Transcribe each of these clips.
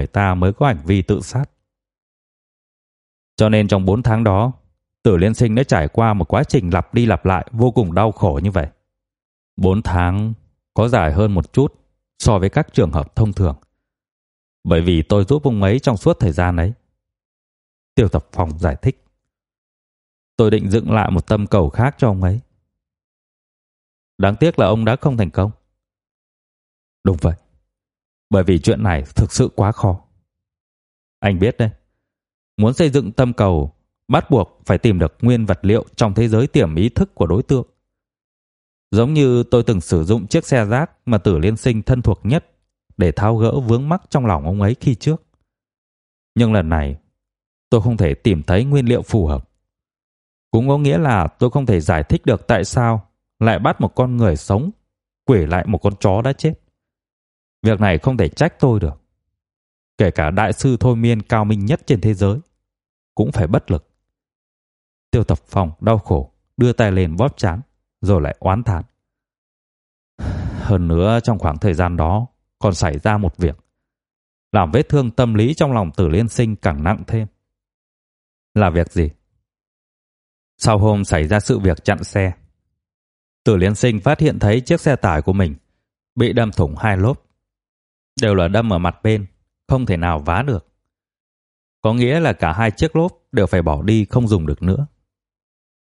người ta mới có hành vi tự sát. Cho nên trong 4 tháng đó, Tử Liên Sinh đã trải qua một quá trình lặp đi lặp lại vô cùng đau khổ như vậy. 4 tháng có dài hơn một chút so với các trường hợp thông thường. Bởi vì tôi giúp ông ấy trong suốt thời gian ấy. Tiêu Tập phòng giải thích. Tôi định dựng lại một tâm cầu khác cho ông ấy. Đáng tiếc là ông đã không thành công. Đúng vậy. Bởi vì chuyện này thực sự quá khó. Anh biết đấy. Muốn xây dựng tâm cầu, bắt buộc phải tìm được nguyên vật liệu trong thế giới tiềm ý thức của đối tượng. Giống như tôi từng sử dụng chiếc xe rác mà Tử Liên Sinh thân thuộc nhất để tháo gỡ vướng mắc trong lòng ông ấy khi trước. Nhưng lần này, tôi không thể tìm thấy nguyên liệu phù hợp. Cũng có nghĩa là tôi không thể giải thích được tại sao lại bắt một con người sống quỷ lại một con chó đã chết. Việc này không thể trách tôi được. Kể cả đại sư thôi miên cao minh nhất trên thế giới cũng phải bất lực. Tiêu Tập Phong đau khổ, đưa tay lên bóp chán, rồi lại oán thán. Hơn nữa trong khoảng thời gian đó còn xảy ra một việc, làm vết thương tâm lý trong lòng Tử Liên Sinh càng nặng thêm. Là việc gì? Sau hôm xảy ra sự việc chặn xe, Tử Liên Sinh phát hiện thấy chiếc xe tải của mình bị đâm thủng hai lốp, đều là đâm ở mặt bên, không thể nào vá được. Có nghĩa là cả hai chiếc lốp đều phải bỏ đi không dùng được nữa.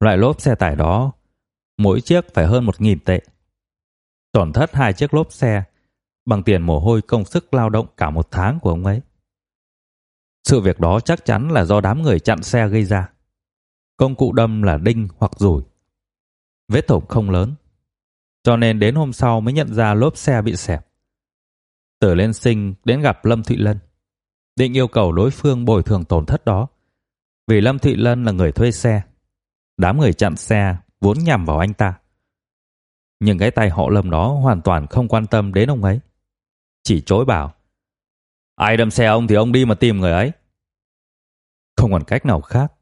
Loại lốp xe tải đó, mỗi chiếc phải hơn một nghìn tệ. Tổn thất hai chiếc lốp xe bằng tiền mồ hôi công sức lao động cả một tháng của ông ấy. Sự việc đó chắc chắn là do đám người chặn xe gây ra. Công cụ đâm là đinh hoặc rủi. Vết thủng không lớn, cho nên đến hôm sau mới nhận ra lốp xe bị xẹp. Tử Liên Sinh đến gặp Lâm Thụy Lân, định yêu cầu đối phương bồi thường tổn thất đó. Vì Lâm Thụy Lân là người thuê xe, đám người chặn xe vốn nhằm vào anh ta. Nhưng cái tay họ Lâm đó hoàn toàn không quan tâm đến ông ấy. Chỉ chối bảo, ai đâm xe ông thì ông đi mà tìm người ấy. Không còn cách nào khác,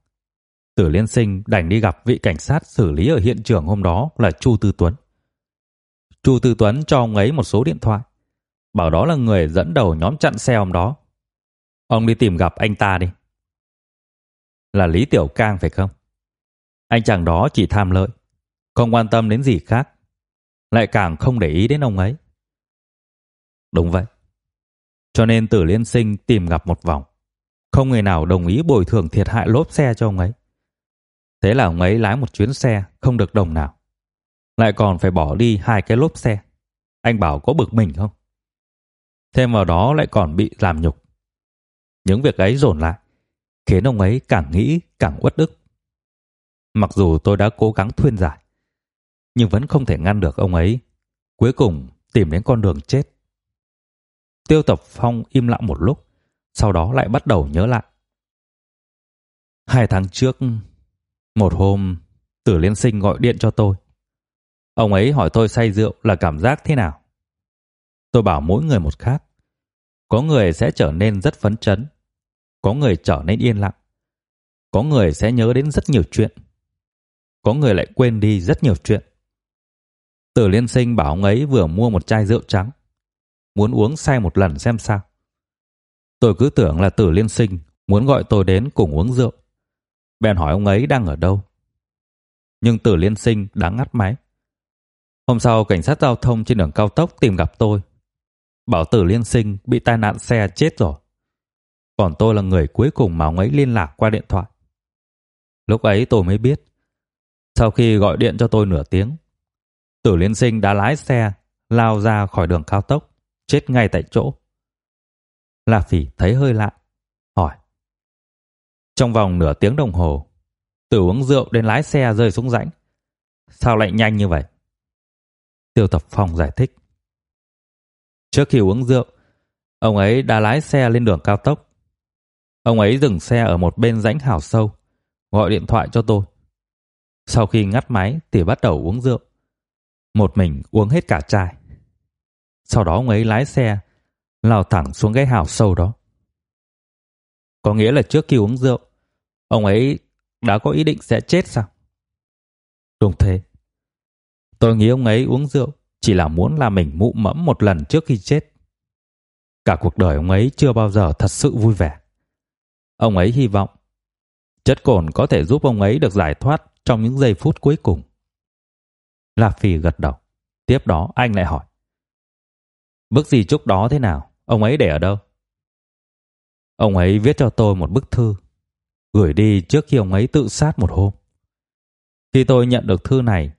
Tử Liên Sinh đành đi gặp vị cảnh sát xử lý ở hiện trường hôm đó là Chu Tư Tuấn. Chu Tư Tuấn cho ông ấy một số điện thoại, bảo đó là người dẫn đầu nhóm chặn xe ông đó. Ông đi tìm gặp anh ta đi. Là Lý Tiểu Cang phải không? Anh chàng đó chỉ tham lợi, không quan tâm đến gì khác, lại càng không để ý đến ông ấy. Đúng vậy. Cho nên Tử Liên Sinh tìm gặp một vòng, không người nào đồng ý bồi thường thiệt hại lốp xe cho ông ấy. Thế là ông ấy lái một chuyến xe không được đồng nào. Lại còn phải bỏ đi hai cái lốp xe. Anh bảo có bực mình không? Thêm vào đó lại còn bị làm nhục. Những việc ấy dồn lại, khiến ông ấy càng nghĩ càng uất ức. Mặc dù tôi đã cố gắng thuyên giải, nhưng vẫn không thể ngăn được ông ấy. Cuối cùng tìm đến con đường chết. Tiêu Tập Phong im lặng một lúc, sau đó lại bắt đầu nhớ lại. Hai tháng trước, một hôm, Tử Liên Sinh gọi điện cho tôi. Ông ấy hỏi tôi say rượu là cảm giác thế nào. Tôi bảo mỗi người một khác. Có người sẽ trở nên rất phấn chấn, có người trở nên yên lặng, có người sẽ nhớ đến rất nhiều chuyện, có người lại quên đi rất nhiều chuyện. Tử Liên Sinh bảo ông ấy vừa mua một chai rượu trắng, muốn uống say một lần xem sao. Tôi cứ tưởng là Tử Liên Sinh muốn gọi tôi đến cùng uống rượu bèn hỏi ông ấy đang ở đâu. Nhưng Tử Liên Sinh đã ngắt máy. Hôm sau cảnh sát giao thông trên đường cao tốc tìm gặp tôi, bảo Tử Liên Sinh bị tai nạn xe chết rồi. Còn tôi là người cuối cùng mà ông ấy liên lạc qua điện thoại. Lúc ấy tôi mới biết, sau khi gọi điện cho tôi nửa tiếng, Tử Liên Sinh đã lái xe lao ra khỏi đường cao tốc, chết ngay tại chỗ. La Phỉ thấy hơi lạ, hỏi: trong vòng nửa tiếng đồng hồ, từ uống rượu đến lái xe rơi xuống rãnh. Sao lại nhanh như vậy? Tiêu Tập Phong giải thích. Trước khi uống rượu, ông ấy đã lái xe lên đường cao tốc. Ông ấy dừng xe ở một bên rãnh hào sâu, gọi điện thoại cho tôi. Sau khi ngắt máy thì bắt đầu uống rượu. Một mình uống hết cả chai. Sau đó ông ấy lái xe lao thẳng xuống cái hào sâu đó. Có nghĩa là trước khi uống rượu, ông ấy đã có ý định sẽ chết sao? Đúng thế. Tôi nghĩ ông ấy uống rượu chỉ là muốn làm mình mụ mẫm một lần trước khi chết. Cả cuộc đời ông ấy chưa bao giờ thật sự vui vẻ. Ông ấy hy vọng chất cồn có thể giúp ông ấy được giải thoát trong những giây phút cuối cùng. La Phi gật đầu. Tiếp đó anh lại hỏi. Bức gì chúc đó thế nào? Ông ấy để ở đâu? Ông ấy viết cho tôi một bức thư, gửi đi trước khi ông ấy tự sát một hôm. Khi tôi nhận được thư này,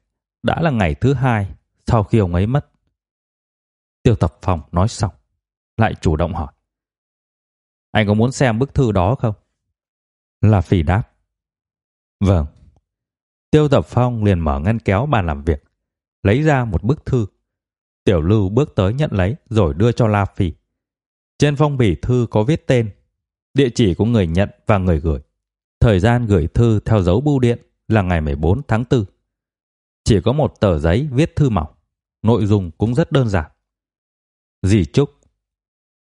đã là ngày thứ hai sau khi ông ấy mất. Tiêu tập phòng nói xong, lại chủ động hỏi. Anh có muốn xem bức thư đó không? Là phỉ đáp. Vâng. Tiêu tập phong liền mở ngăn kéo bàn làm việc, lấy ra một bức thư. Tiểu lưu bước tới nhận lấy rồi đưa cho La Phỉ. Trên phong bì thư có viết tên, địa chỉ của người nhận và người gửi. Thời gian gửi thư theo dấu bưu điện là ngày 14 tháng 4. Chỉ có một tờ giấy viết thư mỏng, nội dung cũng rất đơn giản. Dì Trúc,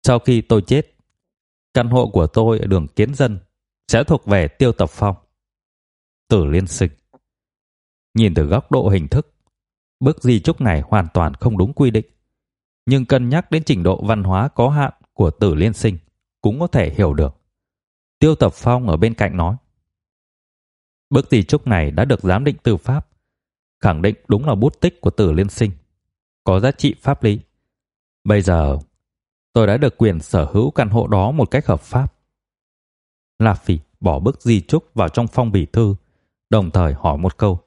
sau khi tôi chết, căn hộ của tôi ở đường Kiến Dân sẽ thuộc về Tiêu Tập Phong. Tử Liên Sinh. Nhìn từ góc độ hình thức, bức di trúc này hoàn toàn không đúng quy định. Nhưng cân nhắc đến trình độ văn hóa có hạn của Tử Liên Sinh cũng có thể hiểu được. Tiêu Tập Phong ở bên cạnh nói. Bức di trúc này đã được giám định tư pháp, khẳng định đúng là bút tích của Tử Liên Sinh, có giá trị pháp lý. Bây giờ, tôi đã được quyền sở hữu căn hộ đó một cách hợp pháp. La Phi bỏ bức di chúc vào trong phong bì thư, đồng thời hỏi một câu.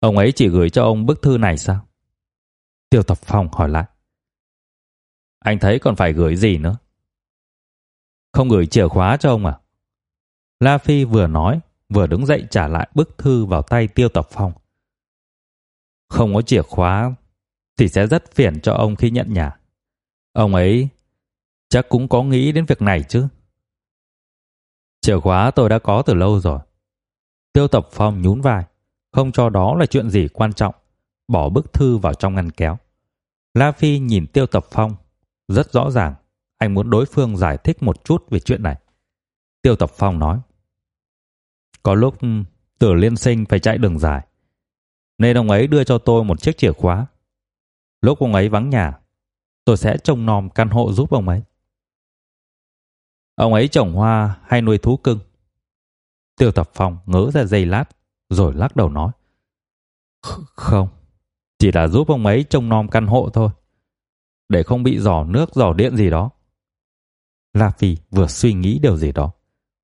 Ông ấy chỉ gửi cho ông bức thư này sao? Tiêu Tập Phong hỏi lại. Anh thấy còn phải gửi gì nữa? Không gửi chìa khóa cho ông à? La Phi vừa nói, vừa đứng dậy trả lại bức thư vào tay Tiêu Tập Phong. Không có chìa khóa thì sẽ rất phiền cho ông khi nhận nhà. Ông ấy chắc cũng có nghĩ đến việc này chứ. Chìa khóa tôi đã có từ lâu rồi. Tiêu Tập Phong nhún vai, không cho đó là chuyện gì quan trọng, bỏ bức thư vào trong ngăn kéo. La Phi nhìn Tiêu Tập Phong, rất rõ ràng, anh muốn đối phương giải thích một chút về chuyện này. Tiêu Tập Phong nói, có lúc Tử Liên Sinh phải chạy đường dài, nên ông ấy đưa cho tôi một chiếc chìa khóa. Lúc ông ấy vắng nhà, tôi sẽ trông nom căn hộ giúp ông ấy. Ông ấy trồng hoa hay nuôi thú cưng? Tiêu Tập Phong ngỡ ra giây lát, rồi lắc đầu nói. Không, chỉ là giúp ông ấy trông nom căn hộ thôi, để không bị giỏ nước giỏ điện gì đó. La Phi vừa suy nghĩ điều gì đó,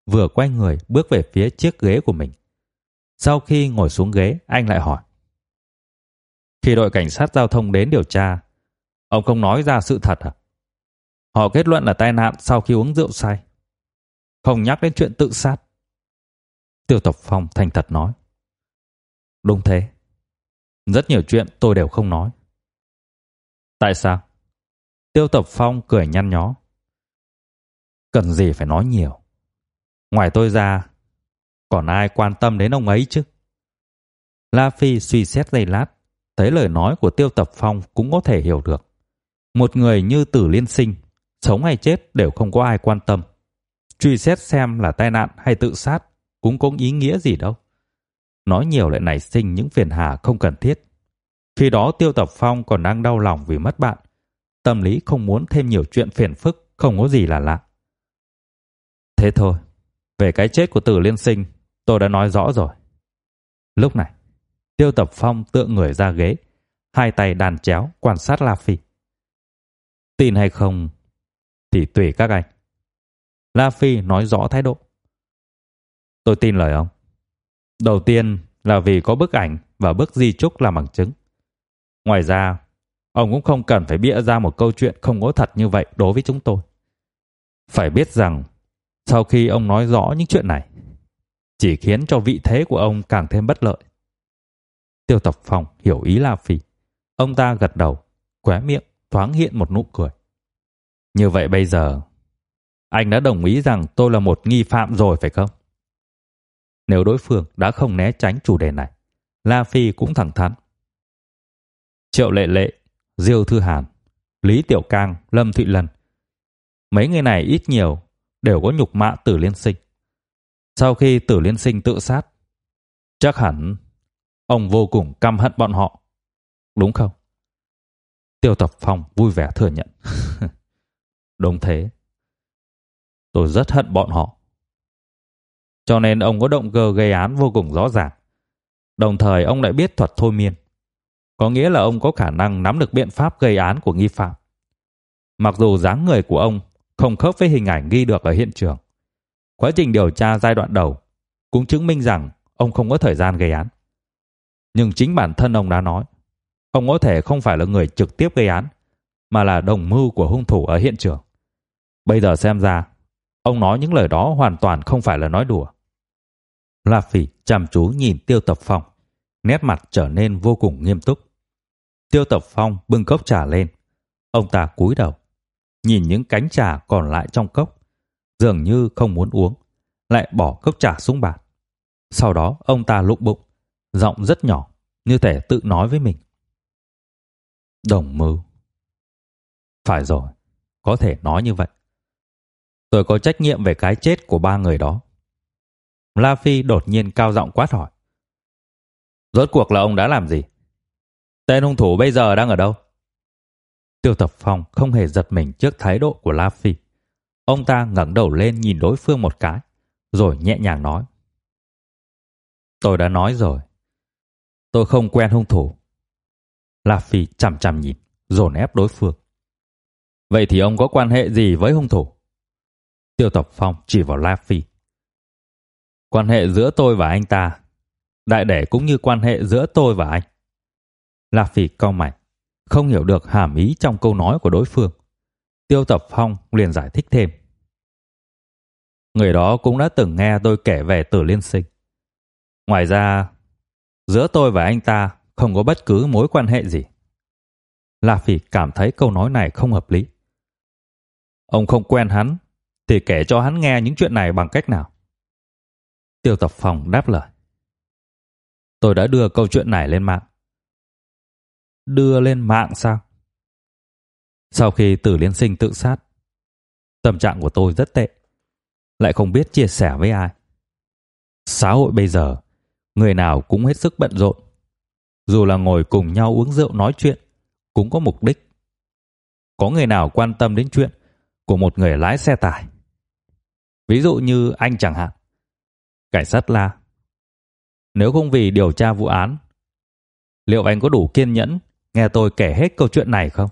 vừa quay người bước về phía chiếc ghế của mình. Sau khi ngồi xuống ghế, anh lại hỏi. Khi đội cảnh sát giao thông đến điều tra, ông không nói ra sự thật à? Họ kết luận là tai nạn sau khi uống rượu say. Không nhắc đến chuyện tự sát. Tiêu Tộc Phong thành thật nói. Đúng thế. Rất nhiều chuyện tôi đều không nói. Tại sao? Tiêu Tộc Phong cười nhăn nhó. Cần gì phải nói nhiều. Ngoài tôi ra, còn ai quan tâm đến ông ấy chứ? La Phi suy xét giây lát, thấy lời nói của Tiêu Tập Phong cũng có thể hiểu được. Một người như Tử Liên Sinh, sống hay chết đều không có ai quan tâm. Truy xét xem là tai nạn hay tự sát cũng có ý nghĩa gì đâu. Nói nhiều lại nảy sinh những phiền hà không cần thiết. Khi đó Tiêu Tập Phong còn đang đau lòng vì mất bạn. Tâm lý không muốn thêm nhiều chuyện phiền phức, không có gì là lạ. Thế thôi, về cái chết của Tử Liên Sinh, tôi đã nói rõ rồi. Lúc này, Tiêu Tập Phong tựa người ra ghế, hai tay đàn chéo quan sát La Phi. Tin hay không thì tùy các anh. La Phi nói rõ thái độ. Tôi tin lời ông. Đầu tiên là vì có bức ảnh và bức di chúc làm bằng chứng. Ngoài ra, ông cũng không cần phải bịa ra một câu chuyện không có thật như vậy đối với chúng tôi. Phải biết rằng, sau khi ông nói rõ những chuyện này, chỉ khiến cho vị thế của ông càng thêm bất lợi. Tiêu Tập Phong hiểu ý La Phi. Ông ta gật đầu, khóe miệng thoáng hiện một nụ cười. Như vậy bây giờ, anh đã đồng ý rằng tôi là một nghi phạm rồi phải không? Nếu đối phương đã không né tránh chủ đề này, La Phi cũng thẳng thắn. Triệu Lệ Lệ, Diêu Thư Hàn, Lý Tiểu Cang, Lâm Thụy Lân. Mấy người này ít nhiều đều có nhục mạ Tử Liên Sinh. Sau khi Tử Liên Sinh tự sát, chắc hẳn ông vô cùng căm hận bọn họ. Đúng không? Tiêu Tập Phong vui vẻ thừa nhận. Đúng thế. Tôi rất hận bọn họ. Cho nên ông có động cơ gây án vô cùng rõ ràng. Đồng thời ông lại biết thuật thôi miên. Có nghĩa là ông có khả năng nắm được biện pháp gây án của nghi phạm. Mặc dù dáng người của ông không khớp với hình ảnh ghi được ở hiện trường. Quá trình điều tra giai đoạn đầu cũng chứng minh rằng ông không có thời gian gây án. Nhưng chính bản thân ông đã nói, ông có thể không phải là người trực tiếp gây án, mà là đồng mưu của hung thủ ở hiện trường. Bây giờ xem ra, ông nói những lời đó hoàn toàn không phải là nói đùa. La Phỉ chăm chú nhìn Tiêu Tập Phong, nét mặt trở nên vô cùng nghiêm túc. Tiêu Tập Phong bưng cốc trà lên, ông ta cúi đầu, nhìn những cánh trà còn lại trong cốc, dường như không muốn uống, lại bỏ cốc trà xuống bàn. Sau đó ông ta lục bụng, giọng rất nhỏ, như thể tự nói với mình. Đồng mưu. Phải rồi, có thể nói như vậy. Tôi có trách nhiệm về cái chết của ba người đó. La Phi đột nhiên cao giọng quát hỏi. Rốt cuộc là ông đã làm gì? Tên hung thủ bây giờ đang ở đâu? Tiêu Tập Phong không hề giật mình trước thái độ của La Phi. Ông ta ngẩng đầu lên nhìn đối phương một cái, rồi nhẹ nhàng nói. Tôi đã nói rồi. Tôi không quen hung thủ. La Phi chằm chằm nhìn, dồn ép đối phương. Vậy thì ông có quan hệ gì với hung thủ? Tiêu Tập Phong chỉ vào La Phi. Quan hệ giữa tôi và anh ta, đại để cũng như quan hệ giữa tôi và anh. La Phi cau mày, không hiểu được hàm ý trong câu nói của đối phương. Tiêu Tập Phong liền giải thích thêm. Người đó cũng đã từng nghe tôi kể về Tử Liên Sinh. Ngoài ra, giữa tôi và anh ta không có bất cứ mối quan hệ gì. La Phỉ cảm thấy câu nói này không hợp lý. Ông không quen hắn, thì kể cho hắn nghe những chuyện này bằng cách nào? Tiêu Tập Phong đáp lời. Tôi đã đưa câu chuyện này lên mạng. Đưa lên mạng sao? Sau khi Tử Liên Sinh tự sát, tâm trạng của tôi rất tệ, lại không biết chia sẻ với ai. Xã hội bây giờ, người nào cũng hết sức bận rộn. Dù là ngồi cùng nhau uống rượu nói chuyện, cũng có mục đích. Có người nào quan tâm đến chuyện của một người lái xe tải? Ví dụ như anh chẳng hạn. Cảnh sát la. Nếu không vì điều tra vụ án, liệu anh có đủ kiên nhẫn nghe tôi kể hết câu chuyện này không?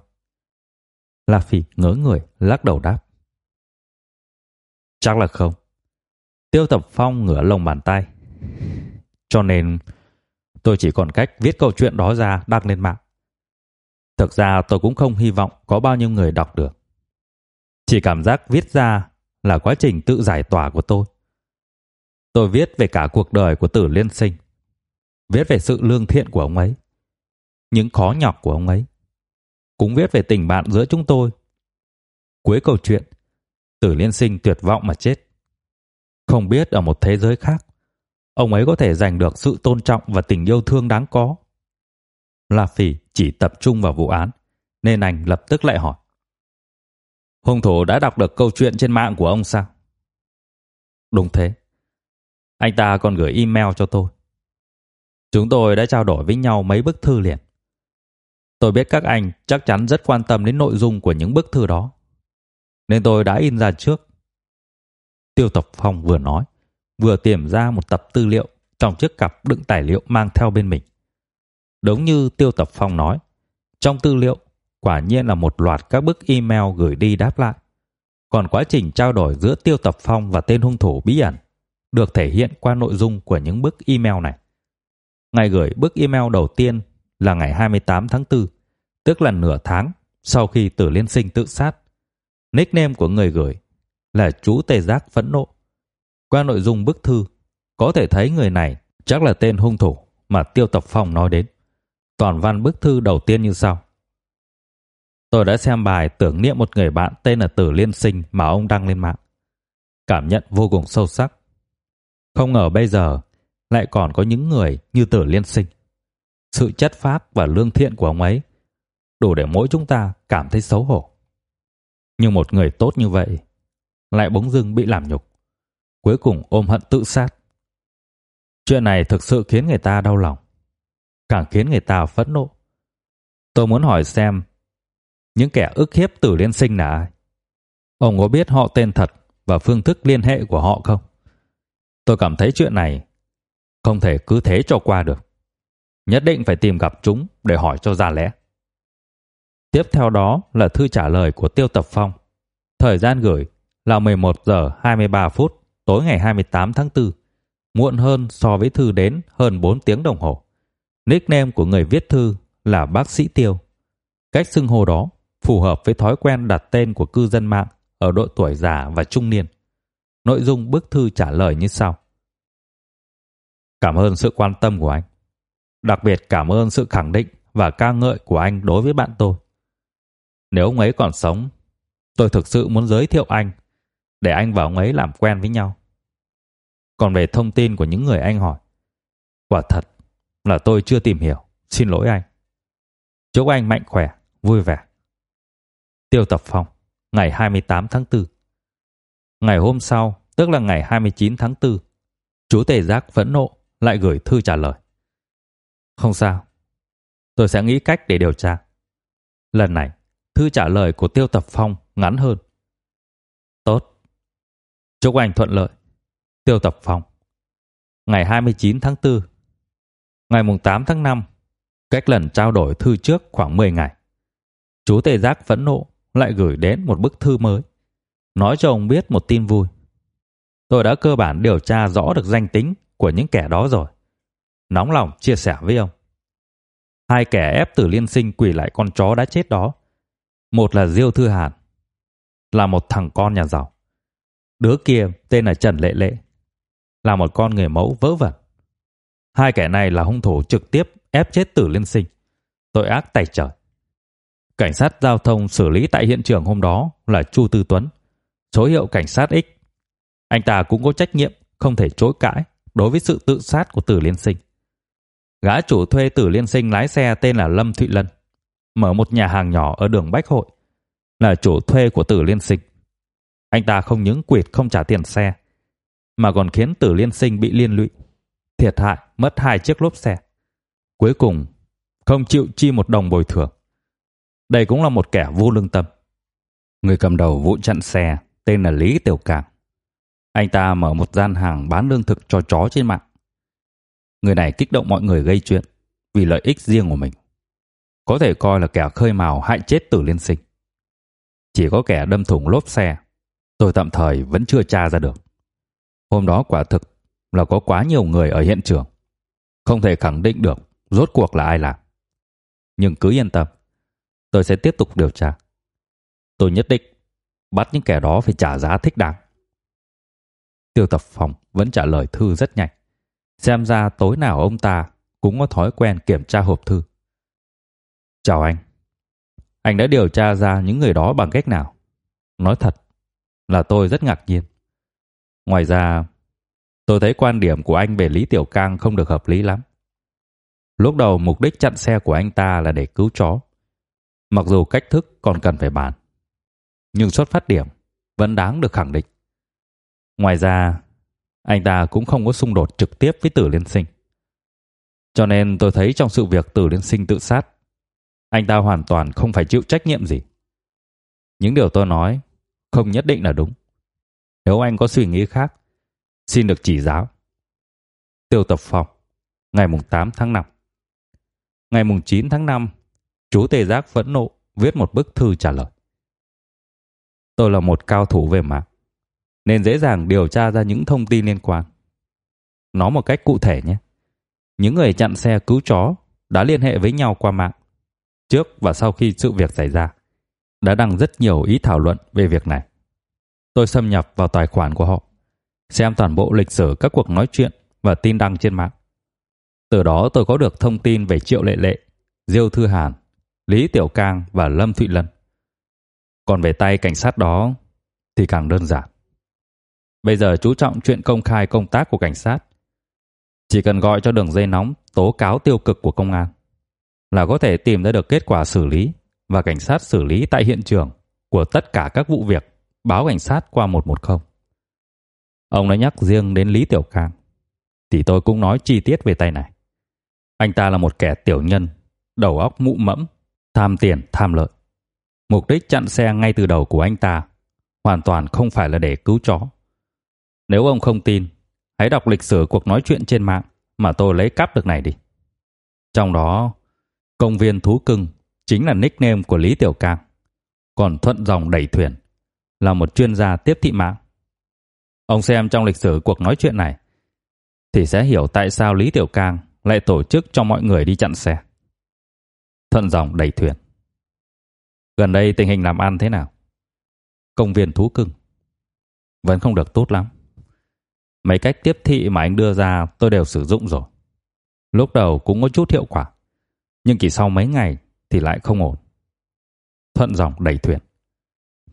La Phi ngớ người, lắc đầu đáp. Chắc là không. Tiêu Tập Phong ngửa lồng bàn tay. Cho nên tôi chỉ còn cách viết câu chuyện đó ra đăng lên mạng. Thực ra tôi cũng không hy vọng có bao nhiêu người đọc được. Chỉ cảm giác viết ra là quá trình tự giải tỏa của tôi. Tôi viết về cả cuộc đời của Tử Liên Sinh, viết về sự lương thiện của ông ấy, những khó nhọc của ông ấy, cũng viết về tình bạn giữa chúng tôi. Cuối câu chuyện, Tử Liên Sinh tuyệt vọng mà chết. Không biết ở một thế giới khác, ông ấy có thể giành được sự tôn trọng và tình yêu thương đáng có. La Phỉ chỉ tập trung vào vụ án, nên anh lập tức lại hỏi. Hung thủ đã đọc được câu chuyện trên mạng của ông sao? Đúng thế. Anh ta còn gửi email cho tôi. Chúng tôi đã trao đổi với nhau mấy bức thư liền. Tôi biết các anh chắc chắn rất quan tâm đến nội dung của những bức thư đó. Nên tôi đã in ra trước. Tiêu Tập Phong vừa nói, vừa tìm ra một tập tư liệu trong chiếc cặp đựng tài liệu mang theo bên mình. Đúng như Tiêu Tập Phong nói, trong tư liệu quả nhiên là một loạt các bức email gửi đi đáp lại. Còn quá trình trao đổi giữa Tiêu Tập Phong và tên hung thủ bí ẩn được thể hiện qua nội dung của những bức email này. Ngày gửi bức email đầu tiên là ngày 28 tháng 4, tức là nửa tháng sau khi Tử Liên Sinh tự sát. Nickname của người gửi là chú Tê Giác phẫn nộ. Qua nội dung bức thư, có thể thấy người này chắc là tên hung thủ mà Tiêu Tập Phong nói đến. Toàn văn bức thư đầu tiên như sau. Tôi đã xem bài tưởng niệm một người bạn tên là Tử Liên Sinh mà ông đăng lên mạng. Cảm nhận vô cùng sâu sắc. Không ngờ bây giờ lại còn có những người như Tử Liên Sinh. Sự chất phác và lương thiện của ông ấy đủ để mỗi chúng ta cảm thấy xấu hổ. Nhưng một người tốt như vậy lại bỗng dưng bị làm nhục, cuối cùng ôm hận tự sát. Chuyện này thực sự khiến người ta đau lòng, càng khiến người ta phẫn nộ. Tôi muốn hỏi xem những kẻ ức hiếp Tử Liên Sinh là ai? Ông có biết họ tên thật và phương thức liên hệ của họ không? Tôi cảm thấy chuyện này không thể cứ thế cho qua được. Nhất định phải tìm gặp chúng để hỏi cho ra lẽ. Tiếp theo đó là thư trả lời của Tiêu Tập Phong. Thời gian gửi là 11 giờ 23 phút tối ngày 28 tháng 4, muộn hơn so với thư đến hơn 4 tiếng đồng hồ. Nickname của người viết thư là bác sĩ Tiêu. Cách xưng hô đó phù hợp với thói quen đặt tên của cư dân mạng ở độ tuổi già và trung niên. Nội dung bức thư trả lời như sau. Cảm ơn sự quan tâm của anh. Đặc biệt cảm ơn sự khẳng định và ca ngợi của anh đối với bạn tôi. Nếu ông ấy còn sống, tôi thực sự muốn giới thiệu anh để anh và ông ấy làm quen với nhau. Còn về thông tin của những người anh hỏi, quả thật là tôi chưa tìm hiểu, xin lỗi anh. Chúc anh mạnh khỏe, vui vẻ. Tiêu Tập Phong, ngày 28 tháng 4. Ngày hôm sau, tức là ngày 29 tháng 4, chú Tề Giác phẫn nộ lại gửi thư trả lời. Không sao, tôi sẽ nghĩ cách để điều tra. Lần này, thư trả lời của Tiêu Tập Phong ngắn hơn. Chúc anh thuận lợi. Tiêu Tập Phong. Ngày 29 tháng 4. Ngày mùng 8 tháng 5, cách lần trao đổi thư trước khoảng 10 ngày. Chú Tề Giác phẫn nộ lại gửi đến một bức thư mới, nói cho ông biết một tin vui. Tôi đã cơ bản điều tra rõ được danh tính của những kẻ đó rồi. Nóng lòng chia sẻ với ông. Hai kẻ ép Tử Liên Sinh quỳ lại con chó đã chết đó. Một là Diêu Thư Hàn, là một thằng con nhà giàu. Đứa kia tên là Trần Lệ Lệ, là một con người mẫu vớ vẩn. Hai kẻ này là hung thủ trực tiếp ép chết Tử Liên Sinh, tội ác tày trời. Cảnh sát giao thông xử lý tại hiện trường hôm đó là Chu Tư Tuấn, số hiệu cảnh sát X. Anh ta cũng có trách nhiệm không thể chối cãi đối với sự tự sát của Tử Liên Sinh. Gã chủ thuê Tử Liên Sinh lái xe tên là Lâm Thụy Lân, mở một nhà hàng nhỏ ở đường Bách Hội, là chủ thuê của Tử Liên Sinh. Anh ta không những quỵt không trả tiền xe, mà còn khiến Tử Liên Sinh bị liên lụy, thiệt hại mất hai chiếc lốp xe. Cuối cùng, không chịu chi một đồng bồi thường. Đây cũng là một kẻ vô lương tâm. Người cầm đầu vụ chặn xe tên là Lý Tiểu Cảng. Anh ta mở một gian hàng bán lương thực cho chó trên mạng. Người này kích động mọi người gây chuyện vì lợi ích riêng của mình. Có thể coi là kẻ khơi mào hại chết Tử Liên Sinh. Chỉ có kẻ đâm thủng lốp xe, tôi tạm thời vẫn chưa tra ra được. Hôm đó quả thực là có quá nhiều người ở hiện trường. Không thể khẳng định được rốt cuộc là ai làm. Nhưng cứ yên tâm, tôi sẽ tiếp tục điều tra. Tôi nhất định bắt những kẻ đó phải trả giá thích đáng. Tiêu Tập Phòng vẫn trả lời thư rất nhanh. Xem ra tối nào ông ta cũng có thói quen kiểm tra hộp thư. Chào anh. Anh đã điều tra ra những người đó bằng cách nào? Nói thật là tôi rất ngạc nhiên. Ngoài ra, tôi thấy quan điểm của anh về Lý Tiểu Cang không được hợp lý lắm. Lúc đầu mục đích chặn xe của anh ta là để cứu chó. Mặc dù cách thức còn cần phải bàn. Nhưng xuất phát điểm vẫn đáng được khẳng định. Ngoài ra, anh ta cũng không có xung đột trực tiếp với Tử Liên Sinh. Cho nên tôi thấy trong sự việc Tử Liên Sinh tự sát, anh ta hoàn toàn không phải chịu trách nhiệm gì. Những điều tôi nói không nhất định là đúng. Nếu anh có suy nghĩ khác, xin được chỉ giáo. Tiêu Tập Phong, ngày mùng 8 tháng 5. Ngày mùng 9 tháng 5, chú Tề Giác phẫn nộ viết một bức thư trả lời. Tôi là một cao thủ về mạng, nên dễ dàng điều tra ra những thông tin liên quan. Nói một cách cụ thể nhé. Những người chặn xe cứu chó đã liên hệ với nhau qua mạng trước và sau khi sự việc xảy ra, đã đăng rất nhiều ý thảo luận về việc này. Tôi xâm nhập vào tài khoản của họ, xem toàn bộ lịch sử các cuộc nói chuyện và tin đăng trên mạng. Từ đó tôi có được thông tin về Triệu Lệ Lệ, Diêu Thư Hàn, Lý Tiểu Cang và Lâm Thụy Lân. Còn về tay cảnh sát đó thì càng đơn giản. Bây giờ chú trọng chuyện công khai công tác của cảnh sát. Chỉ cần gọi cho đường dây nóng tố cáo tiêu cực của công an là có thể tìm ra được kết quả xử lý và cảnh sát xử lý tại hiện trường của tất cả các vụ việc báo cảnh sát qua 110. Ông đã nhắc riêng đến Lý Tiểu Cang, thì tôi cũng nói chi tiết về tay này. Anh ta là một kẻ tiểu nhân, đầu óc mụ mẫm, tham tiền, tham lợi. Mục đích chặn xe ngay từ đầu của anh ta hoàn toàn không phải là để cứu chó. Nếu ông không tin, hãy đọc lịch sử cuộc nói chuyện trên mạng mà tôi lấy cắp được này đi. Trong đó, công viên thú cưng chính là nickname của Lý Tiểu Cang, còn thuận dòng đẩy thuyền là một chuyên gia tiếp thị mạng. Ông xem trong lịch sử cuộc nói chuyện này thì sẽ hiểu tại sao Lý Tiểu Cang lại tổ chức cho mọi người đi chặn xe. Thuận dòng đẩy thuyền. Gần đây tình hình làm ăn thế nào? Công viên thú cưng vẫn không được tốt lắm. Mấy cách tiếp thị mà anh đưa ra tôi đều sử dụng rồi. Lúc đầu cũng có chút hiệu quả, nhưng chỉ sau mấy ngày thì lại không ổn. Thuận dòng đẩy thuyền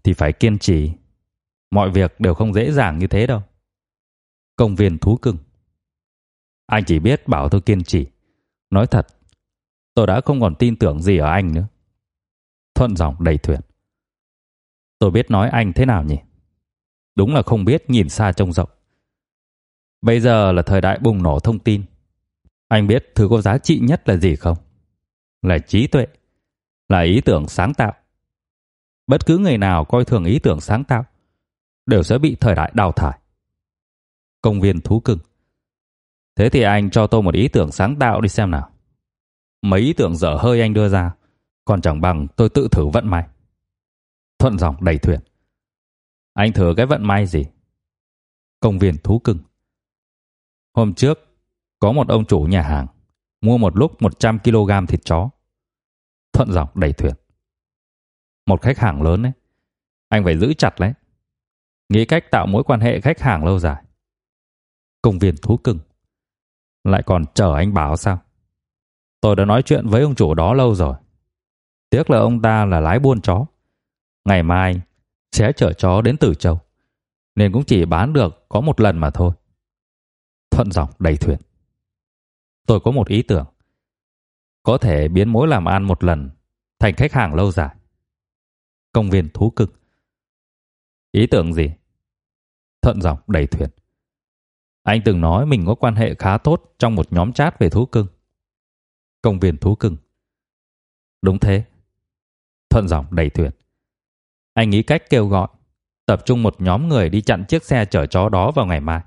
thì phải kiên trì. Mọi việc đều không dễ dàng như thế đâu. Công viên thú cưng. Anh chỉ biết bảo tôi kiên trì. Nói thật, tôi đã không còn tin tưởng gì ở anh nữa. Thuận dòng đầy thuyền. Tôi biết nói anh thế nào nhỉ? Đúng là không biết nhìn xa trông rộng. Bây giờ là thời đại bùng nổ thông tin. Anh biết thứ có giá trị nhất là gì không? Là trí tuệ, là ý tưởng sáng tạo. Bất cứ người nào coi thường ý tưởng sáng tạo đều sẽ bị thời đại đào thải. Công viên thú cưng. Thế thì anh cho tôi một ý tưởng sáng tạo đi xem nào. Mấy ý tưởng dở hơi anh đưa ra, còn chẳng bằng tôi tự thử vận may. Thuận dòng đầy thuyền. Anh thử cái vận may gì? Công viên thú cưng. Hôm trước, có một ông chủ nhà hàng mua một lúc 100 kg thịt chó. Thuận dòng đầy thuyền. Một khách hàng lớn ấy, anh phải giữ chặt lấy. Nghĩ cách tạo mối quan hệ khách hàng lâu dài. Công viên thú cưng. Lại còn chờ anh bảo sao? Tôi đã nói chuyện với ông chủ đó lâu rồi. Tiếc là ông ta là lái buôn chó. Ngày mai sẽ chở chó đến Tử Châu. Nên cũng chỉ bán được có một lần mà thôi. Thuận dòng đầy thuyền. Tôi có một ý tưởng. Có thể biến mối làm ăn một lần thành khách hàng lâu dài. Công viên thú cực. Ý tưởng gì? Thuận dòng đầy thuyền. Anh từng nói mình có quan hệ khá tốt trong một nhóm chat về thú cưng. Công viên thú cưng. Đúng thế. Thuận dòng đầy thuyền. Anh nghĩ cách kêu gọi, tập trung một nhóm người đi chặn chiếc xe chở chó đó vào ngày mai.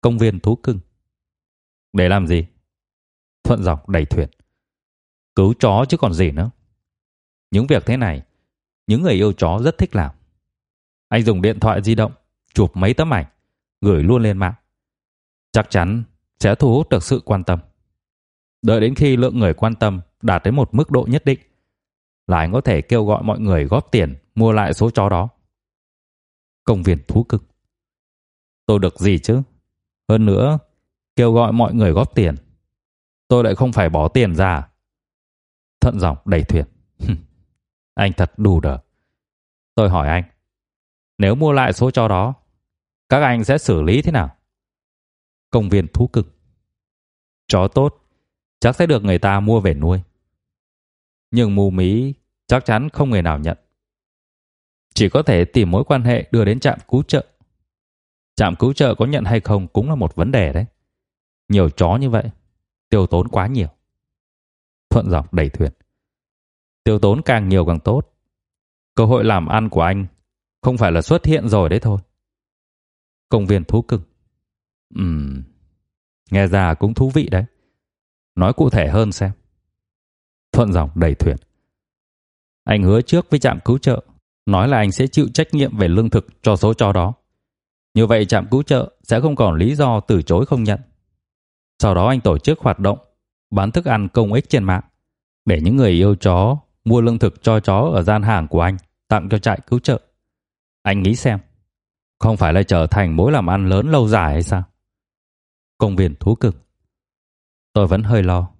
Công viên thú cưng. Để làm gì? Thuận dọc đầy thuyền. Cứu chó chứ còn gì nữa. Những việc thế này, những người yêu chó rất thích làm. Anh dùng điện thoại di động, chụp mấy tấm ảnh, gửi luôn lên mạng. Chắc chắn sẽ thu hút được sự quan tâm. Đợi đến khi lượng người quan tâm đạt đến một mức độ nhất định, là anh có thể kêu gọi mọi người góp tiền mua lại số chó đó. Công viên thú cưng Tôi được gì chứ? Hơn nữa, kêu gọi mọi người góp tiền. Tôi lại không phải bỏ tiền ra. Thận dòng đầy thuyền. anh thật đủ đờ. Tôi hỏi anh, nếu mua lại số chó đó, các anh sẽ xử lý thế nào? Công viên thú cực. Chó tốt, chắc sẽ được người ta mua về nuôi. Nhưng mù mí chắc chắn không người nào nhận. Chỉ có thể tìm mối quan hệ đưa đến trạm cứu trợ. Trạm cứu trợ có nhận hay không cũng là một vấn đề đấy. Nhiều chó như vậy, tiêu tốn quá nhiều. Thuận dòng đẩy thuyền. Tiêu tốn càng nhiều càng tốt. Cơ hội làm ăn của anh không phải là xuất hiện rồi đấy thôi. Công viên thú cưng. Ừm, nghe ra cũng thú vị đấy. Nói cụ thể hơn xem. Thuận dòng đẩy thuyền. Anh hứa trước với trạm cứu trợ, nói là anh sẽ chịu trách nhiệm về lương thực cho số chó đó. Như vậy trạm cứu trợ sẽ không còn lý do từ chối không nhận. Sau đó anh tổ chức hoạt động bán thức ăn công ích trên mạng để những người yêu chó mua lương thực cho chó ở gian hàng của anh tặng cho trại cứu trợ. Anh nghĩ xem, không phải là trở thành mối làm ăn lớn lâu dài hay sao? Công viên thú cực. Tôi vẫn hơi lo.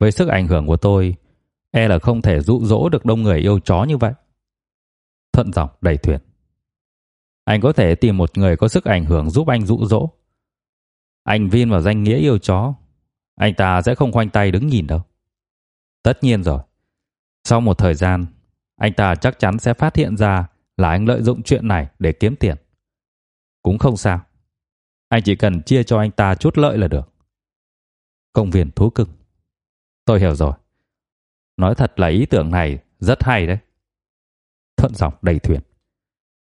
Với sức ảnh hưởng của tôi, e là không thể dụ dỗ được đông người yêu chó như vậy. Thuận dòng đầy thuyền. Anh có thể tìm một người có sức ảnh hưởng giúp anh dụ dỗ. Anh Vin vào danh nghĩa yêu chó, anh ta sẽ không khoanh tay đứng nhìn đâu. Tất nhiên rồi. Sau một thời gian, anh ta chắc chắn sẽ phát hiện ra là anh lợi dụng chuyện này để kiếm tiền. Cũng không sao. Anh chỉ cần chia cho anh ta chút lợi là được. Công viên thú cưng. Tôi hiểu rồi. Nói thật là ý tưởng này rất hay đấy. Thuận dòng đầy thuyền.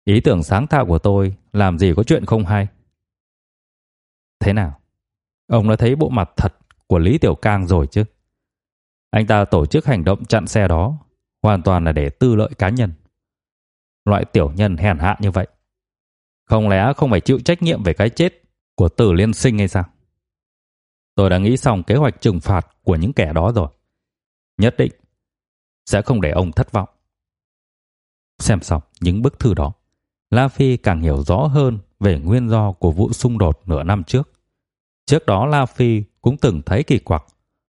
Ý tưởng sáng tạo của tôi làm gì có chuyện không hay. Thế nào? Ông đã thấy bộ mặt thật của Lý Tiểu Cang rồi chứ? Anh ta tổ chức hành động chặn xe đó hoàn toàn là để tư lợi cá nhân. Loại tiểu nhân hèn hạ như vậy. Không lẽ không phải chịu trách nhiệm về cái chết của tử liên sinh hay sao? Tôi đã nghĩ xong kế hoạch trừng phạt của những kẻ đó rồi. Nhất định sẽ không để ông thất vọng. Xem xong những bức thư đó, La Phi càng hiểu rõ hơn về nguyên do của vụ xung đột nửa năm trước. Trước đó La Phi cũng từng thấy kỳ quặc,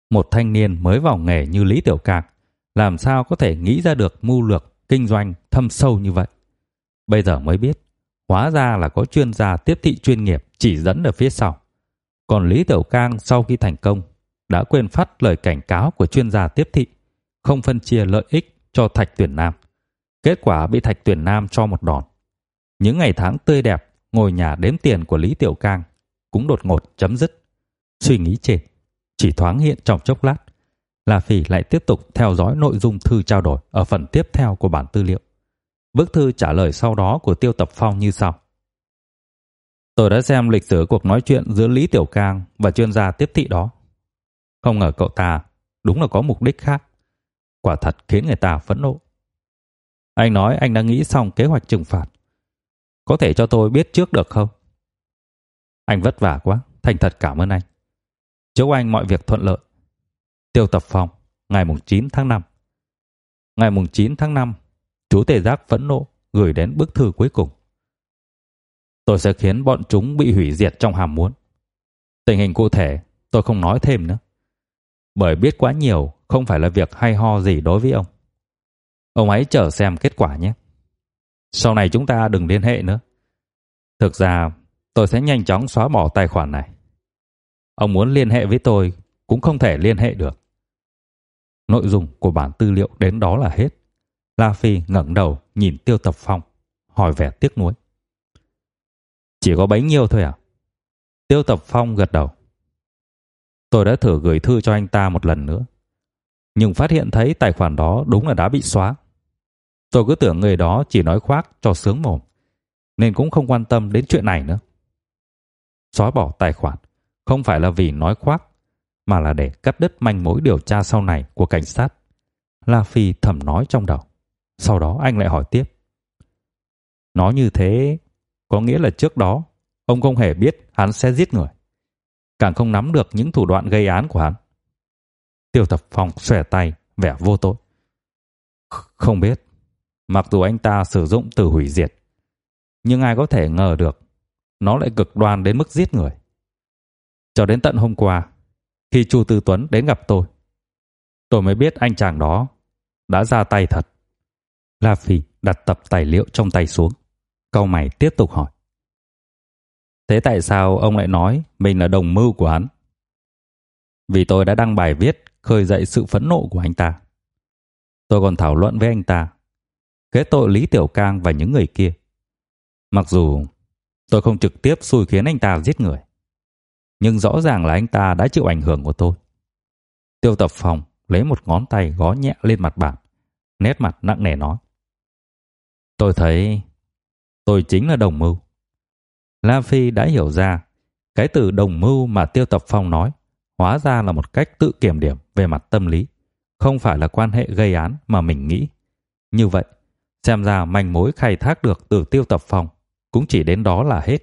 một thanh niên mới vào nghề như Lý Tiểu Cạc, làm sao có thể nghĩ ra được mưu lược kinh doanh thâm sâu như vậy. Bây giờ mới biết, hóa ra là có chuyên gia tiếp thị chuyên nghiệp chỉ dẫn ở phía sau. Còn Lý Tiểu Cang sau khi thành công đã quên phát lời cảnh cáo của chuyên gia tiếp thị, không phân chia lợi ích cho Thạch Tuyển Nam. Kết quả bị Thạch Tuyển Nam cho một đòn. Những ngày tháng tươi đẹp ngồi nhà đếm tiền của Lý Tiểu Cang cũng đột ngột chấm dứt. Suy nghĩ trên chỉ thoáng hiện trong chốc lát, La Phỉ lại tiếp tục theo dõi nội dung thư trao đổi ở phần tiếp theo của bản tư liệu. Bức thư trả lời sau đó của Tiêu Tập Phong như sau. Tôi đã xem lịch sử cuộc nói chuyện giữa Lý Tiểu Cang và chuyên gia tiếp thị đó. Không ngờ cậu ta đúng là có mục đích khác. Quả thật khiến người ta phẫn nộ. Anh nói anh đã nghĩ xong kế hoạch trừng phạt. Có thể cho tôi biết trước được không? Anh vất vả quá, thành thật cảm ơn anh. Chúc anh mọi việc thuận lợi. Tiêu Tập Phong, ngày 9 tháng 5. Ngày 9 tháng 5, chú Tề Giác phẫn nộ gửi đến bức thư cuối cùng. Tôi sẽ khiến bọn chúng bị hủy diệt trong hàm muốn. Tình hình cụ thể tôi không nói thêm nữa. Bởi biết quá nhiều không phải là việc hay ho gì đối với ông. Ông ấy chờ xem kết quả nhé. Sau này chúng ta đừng liên hệ nữa. Thực ra tôi sẽ nhanh chóng xóa bỏ tài khoản này. Ông muốn liên hệ với tôi cũng không thể liên hệ được. Nội dung của bản tư liệu đến đó là hết. La Phi ngẩng đầu nhìn Tiêu Tập Phong, hỏi vẻ tiếc nuối. Chỉ có bấy nhiêu thôi à? Tiêu Tập Phong gật đầu. Tôi đã thử gửi thư cho anh ta một lần nữa, nhưng phát hiện thấy tài khoản đó đúng là đã bị xóa. Tôi cứ tưởng người đó chỉ nói khoác cho sướng mồm, nên cũng không quan tâm đến chuyện này nữa. Xóa bỏ tài khoản không phải là vì nói khoác, mà là để cắt đứt manh mối điều tra sau này của cảnh sát. La Phi thầm nói trong đầu. Sau đó anh lại hỏi tiếp. Nói như thế có nghĩa là trước đó ông không hề biết hắn sẽ giết người, càng không nắm được những thủ đoạn gây án của hắn. Tiêu Tập Phong xòe tay, vẻ vô tội. Không biết, mặc dù anh ta sử dụng từ hủy diệt, nhưng ai có thể ngờ được nó lại cực đoan đến mức giết người. Cho đến tận hôm qua, khi Chu Tư Tuấn đến gặp tôi, tôi mới biết anh chàng đó đã ra tay thật. La Phi đặt tập tài liệu trong tay xuống. Câu mày tiếp tục hỏi. Thế tại sao ông lại nói mình là đồng mưu của hắn? Vì tôi đã đăng bài viết khơi dậy sự phẫn nộ của anh ta. Tôi còn thảo luận với anh ta kết tội Lý Tiểu Cang và những người kia. Mặc dù tôi không trực tiếp xui khiến anh ta giết người, nhưng rõ ràng là anh ta đã chịu ảnh hưởng của tôi. Tiêu Tập Phòng lấy một ngón tay gõ nhẹ lên mặt bàn, nét mặt nặng nề nói: "Tôi thấy tôi chính là đồng mưu." La Phi đã hiểu ra cái từ đồng mưu mà Tiêu Tập Phong nói hóa ra là một cách tự kiểm điểm về mặt tâm lý, không phải là quan hệ gây án mà mình nghĩ. Như vậy, xem ra manh mối khai thác được từ Tiêu Tập Phong cũng chỉ đến đó là hết.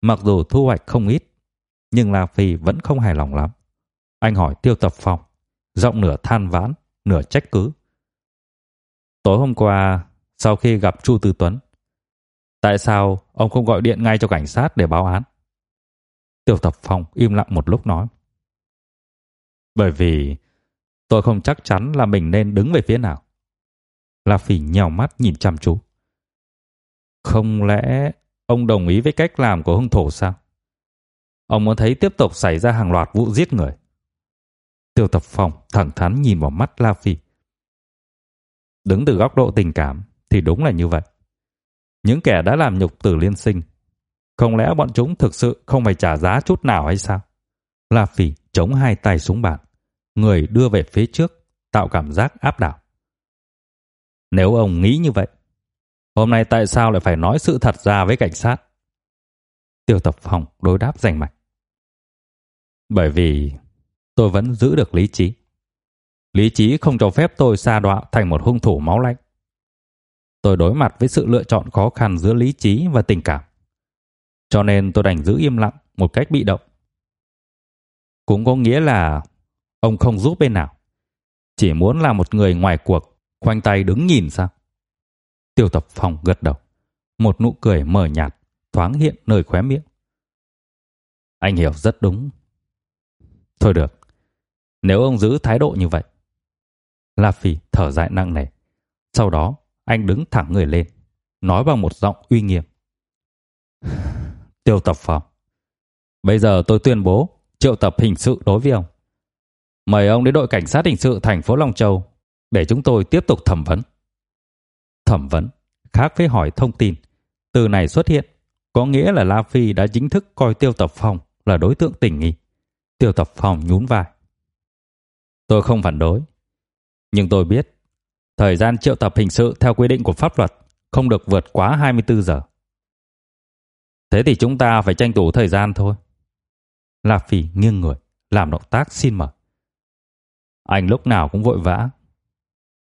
Mặc dù thu hoạch không ít, nhưng La Phi vẫn không hài lòng lắm. Anh hỏi Tiêu Tập Phong, giọng nửa than vãn, nửa trách cứ. Tối hôm qua, sau khi gặp Chu Tư Tuấn, tại sao ông không gọi điện ngay cho cảnh sát để báo án? Tiêu Tập Phong im lặng một lúc nói. Bởi vì tôi không chắc chắn là mình nên đứng về phía nào. La Phi nhèo mắt nhìn chăm chú. Không lẽ ông đồng ý với cách làm của hung thủ sao? Ông muốn thấy tiếp tục xảy ra hàng loạt vụ giết người. Tiêu Tập Phong thẳng thắn nhìn vào mắt La Phi. Đứng từ góc độ tình cảm thì đúng là như vậy. Những kẻ đã làm nhục Tử Liên Sinh, không lẽ bọn chúng thực sự không phải trả giá chút nào hay sao? La Phi chống hai tay xuống bàn, người đưa về phía trước, tạo cảm giác áp đảo. Nếu ông nghĩ như vậy, Hôm nay tại sao lại phải nói sự thật ra với cảnh sát? Tiêu Tập Phong đối đáp rành mạch. Bởi vì tôi vẫn giữ được lý trí. Lý trí không cho phép tôi sa đọa thành một hung thủ máu lạnh. Tôi đối mặt với sự lựa chọn khó khăn giữa lý trí và tình cảm. Cho nên tôi đành giữ im lặng một cách bị động. Cũng có nghĩa là ông không giúp bên nào. Chỉ muốn là một người ngoài cuộc, khoanh tay đứng nhìn sao? Tiêu Tập Phong gật đầu. Một nụ cười mờ nhạt thoáng hiện nơi khóe miệng. Anh hiểu rất đúng. Thôi được, nếu ông giữ thái độ như vậy. La Phi thở dài nặng nề. Sau đó, anh đứng thẳng người lên, nói bằng một giọng uy nghiêm. Tiêu tập phòng. Bây giờ tôi tuyên bố triệu tập hình sự đối với ông. Mời ông đến đội cảnh sát hình sự thành phố Long Châu để chúng tôi tiếp tục thẩm vấn. Thẩm vấn khác với hỏi thông tin. Từ này xuất hiện có nghĩa là La Phi đã chính thức coi Tiêu Tập Phong là đối tượng tình nghi. Tiêu Tập Phong nhún vai. Tôi không phản đối, nhưng tôi biết thời gian triệu tập hình sự theo quy định của pháp luật không được vượt quá 24 giờ. Thế thì chúng ta phải tranh thủ thời gian thôi. La Phi nghiêng người, làm động tác xin mời. Anh lúc nào cũng vội vã.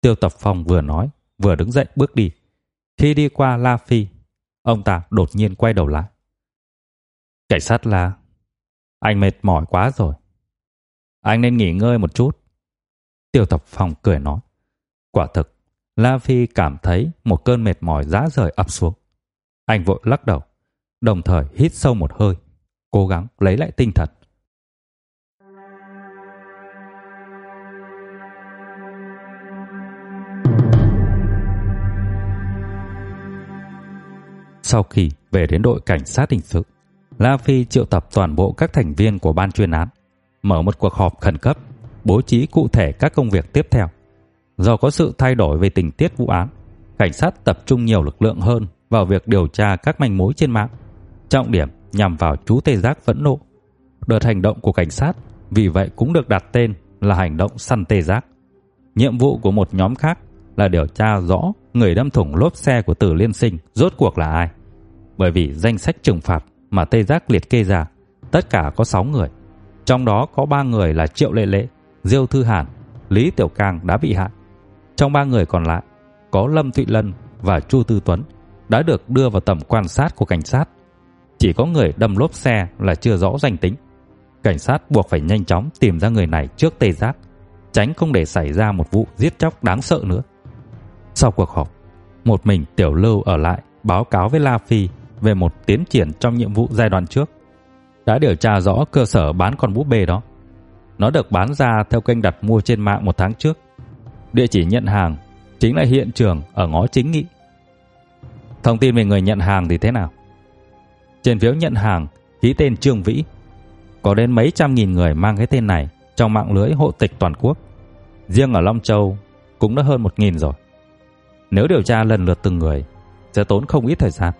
Tiêu Tập Phong vừa nói, vừa đứng dậy bước đi. Khi đi qua La Phi, ông ta đột nhiên quay đầu lại. Cảnh sát là... anh mệt mỏi quá rồi. Anh nên nghỉ ngơi một chút. Tiêu Tập phòng cười nói. Quả thực, La Phi cảm thấy một cơn mệt mỏi giá rời ập xuống. Anh vội lắc đầu, đồng thời hít sâu một hơi, cố gắng lấy lại tinh thần. Sau khi về đến đội cảnh sát hình sự, La Phi triệu tập toàn bộ các thành viên của ban chuyên án, mở một cuộc họp khẩn cấp, bố trí cụ thể các công việc tiếp theo. Do có sự thay đổi về tình tiết vụ án, cảnh sát tập trung nhiều lực lượng hơn vào việc điều tra các manh mối trên mạng, trọng điểm nhằm vào chú Tê Giác phẫn nộ. Đợt hành động của cảnh sát vì vậy cũng được đặt tên là hành động săn Tê Giác. Nhiệm vụ của một nhóm khác là điều tra rõ người đâm thủng lốp xe của Tử Liên Sinh rốt cuộc là ai. Bởi vì danh sách trừng phạt mà Tê Giác liệt kê ra, tất cả có 6 người. Trong đó có 3 người là Triệu Lệ Lệ, Diêu Thư Hàn, Lý Tiểu Cang đã bị hại. Trong ba người còn lại, có Lâm Thụy Lân và Chu Tư Tuấn đã được đưa vào tầm quan sát của cảnh sát. Chỉ có người đâm lốp xe là chưa rõ danh tính. Cảnh sát buộc phải nhanh chóng tìm ra người này trước Tê Giác, tránh không để xảy ra một vụ giết chóc đáng sợ nữa. Sau cuộc họp, một mình Tiểu Lưu ở lại báo cáo với La Phi về một tiến triển trong nhiệm vụ giai đoạn trước. Đã điều tra rõ cơ sở bán con búp bê đó. Nó được bán ra theo kênh đặt mua trên mạng một tháng trước. Địa chỉ nhận hàng chính là hiện trường ở ngõ chính nghị. Thông tin về người nhận hàng thì thế nào? Trên phiếu nhận hàng ký tên Trương Vĩ. Có đến mấy trăm nghìn người mang cái tên này trong mạng lưới hộ tịch toàn quốc. Riêng ở Long Châu cũng đã hơn một nghìn rồi. Nếu điều tra lần lượt từng người, sẽ tốn không ít thời gian.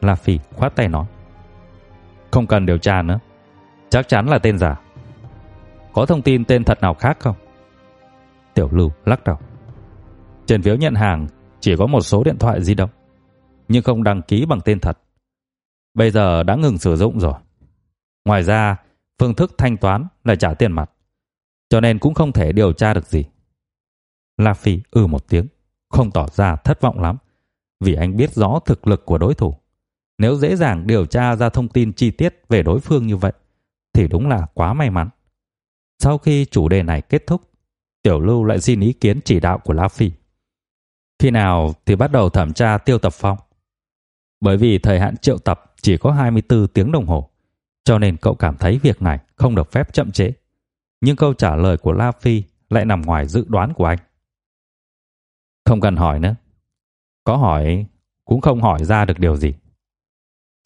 La Phi khoát tay nói. Không cần điều tra nữa. Chắc chắn là tên giả. Có thông tin tên thật nào khác không? Tiểu Lưu lắc đầu. Trên phiếu nhận hàng chỉ có một số điện thoại di động, nhưng không đăng ký bằng tên thật. Bây giờ đã ngừng sử dụng rồi. Ngoài ra, phương thức thanh toán là trả tiền mặt, cho nên cũng không thể điều tra được gì. La Phi ừ một tiếng, không tỏ ra thất vọng lắm, vì anh biết rõ thực lực của đối thủ. Nếu dễ dàng điều tra ra thông tin chi tiết về đối phương như vậy, thì đúng là quá may mắn. Sau khi chủ đề này kết thúc, Tiểu Lưu lại xin ý kiến chỉ đạo của La Phi. Khi nào thì bắt đầu thẩm tra Tiêu Tập Phong? Bởi vì thời hạn triệu tập chỉ có 24 tiếng đồng hồ, cho nên cậu cảm thấy việc này không được phép chậm trễ. Nhưng câu trả lời của La Phi lại nằm ngoài dự đoán của anh. Không cần hỏi nữa. Có hỏi cũng không hỏi ra được điều gì.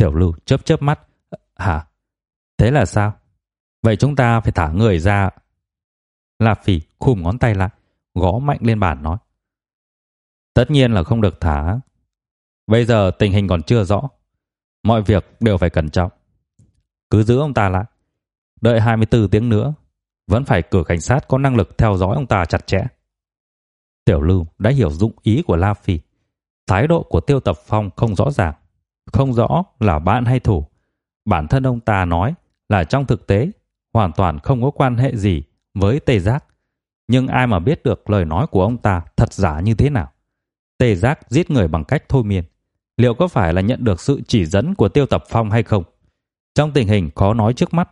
Tiểu Lưu chớp chớp mắt. Hả? Thế là sao? Vậy chúng ta phải thả người ra. La Phỉ khum ngón tay lại, gõ mạnh lên bàn nói. Tất nhiên là không được thả. Bây giờ tình hình còn chưa rõ. Mọi việc đều phải cẩn trọng. Cứ giữ ông ta lại. Đợi 24 tiếng nữa, vẫn phải cử cảnh sát có năng lực theo dõi ông ta chặt chẽ. Tiểu Lưu đã hiểu dụng ý của La Phỉ, Thái độ của Tiêu Tập Phong không rõ ràng, không rõ là bạn hay thủ. Bản thân ông ta nói là trong thực tế hoàn toàn không có quan hệ gì với Tề Giác. Nhưng ai mà biết được lời nói của ông ta thật giả như thế nào? Tề Giác giết người bằng cách thôi miên. Liệu có phải là nhận được sự chỉ dẫn của Tiêu Tập Phong hay không? Trong tình hình khó nói trước mắt,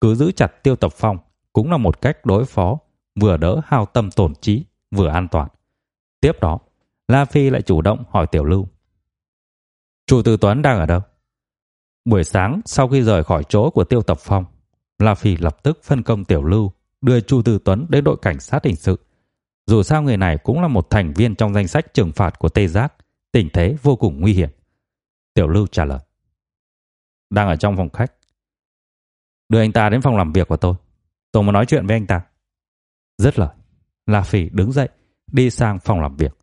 cứ giữ chặt Tiêu Tập Phong cũng là một cách đối phó, vừa đỡ hao tâm tổn trí, vừa an toàn. Tiếp đó, La Phi lại chủ động hỏi Tiểu Lưu. Chủ Tư Tuấn đang ở đâu? Buổi sáng sau khi rời khỏi chỗ của Tiêu Tập Phong, La Phi lập tức phân công Tiểu Lưu đưa Chu Tư Tuấn đến đội cảnh sát hình sự. Dù sao người này cũng là một thành viên trong danh sách trừng phạt của Tê Giác, tình thế vô cùng nguy hiểm. Tiểu Lưu trả lời. Đang ở trong phòng khách. Đưa anh ta đến phòng làm việc của tôi. Tôi muốn nói chuyện với anh ta. Rất lời. La Phi đứng dậy, đi sang phòng làm việc.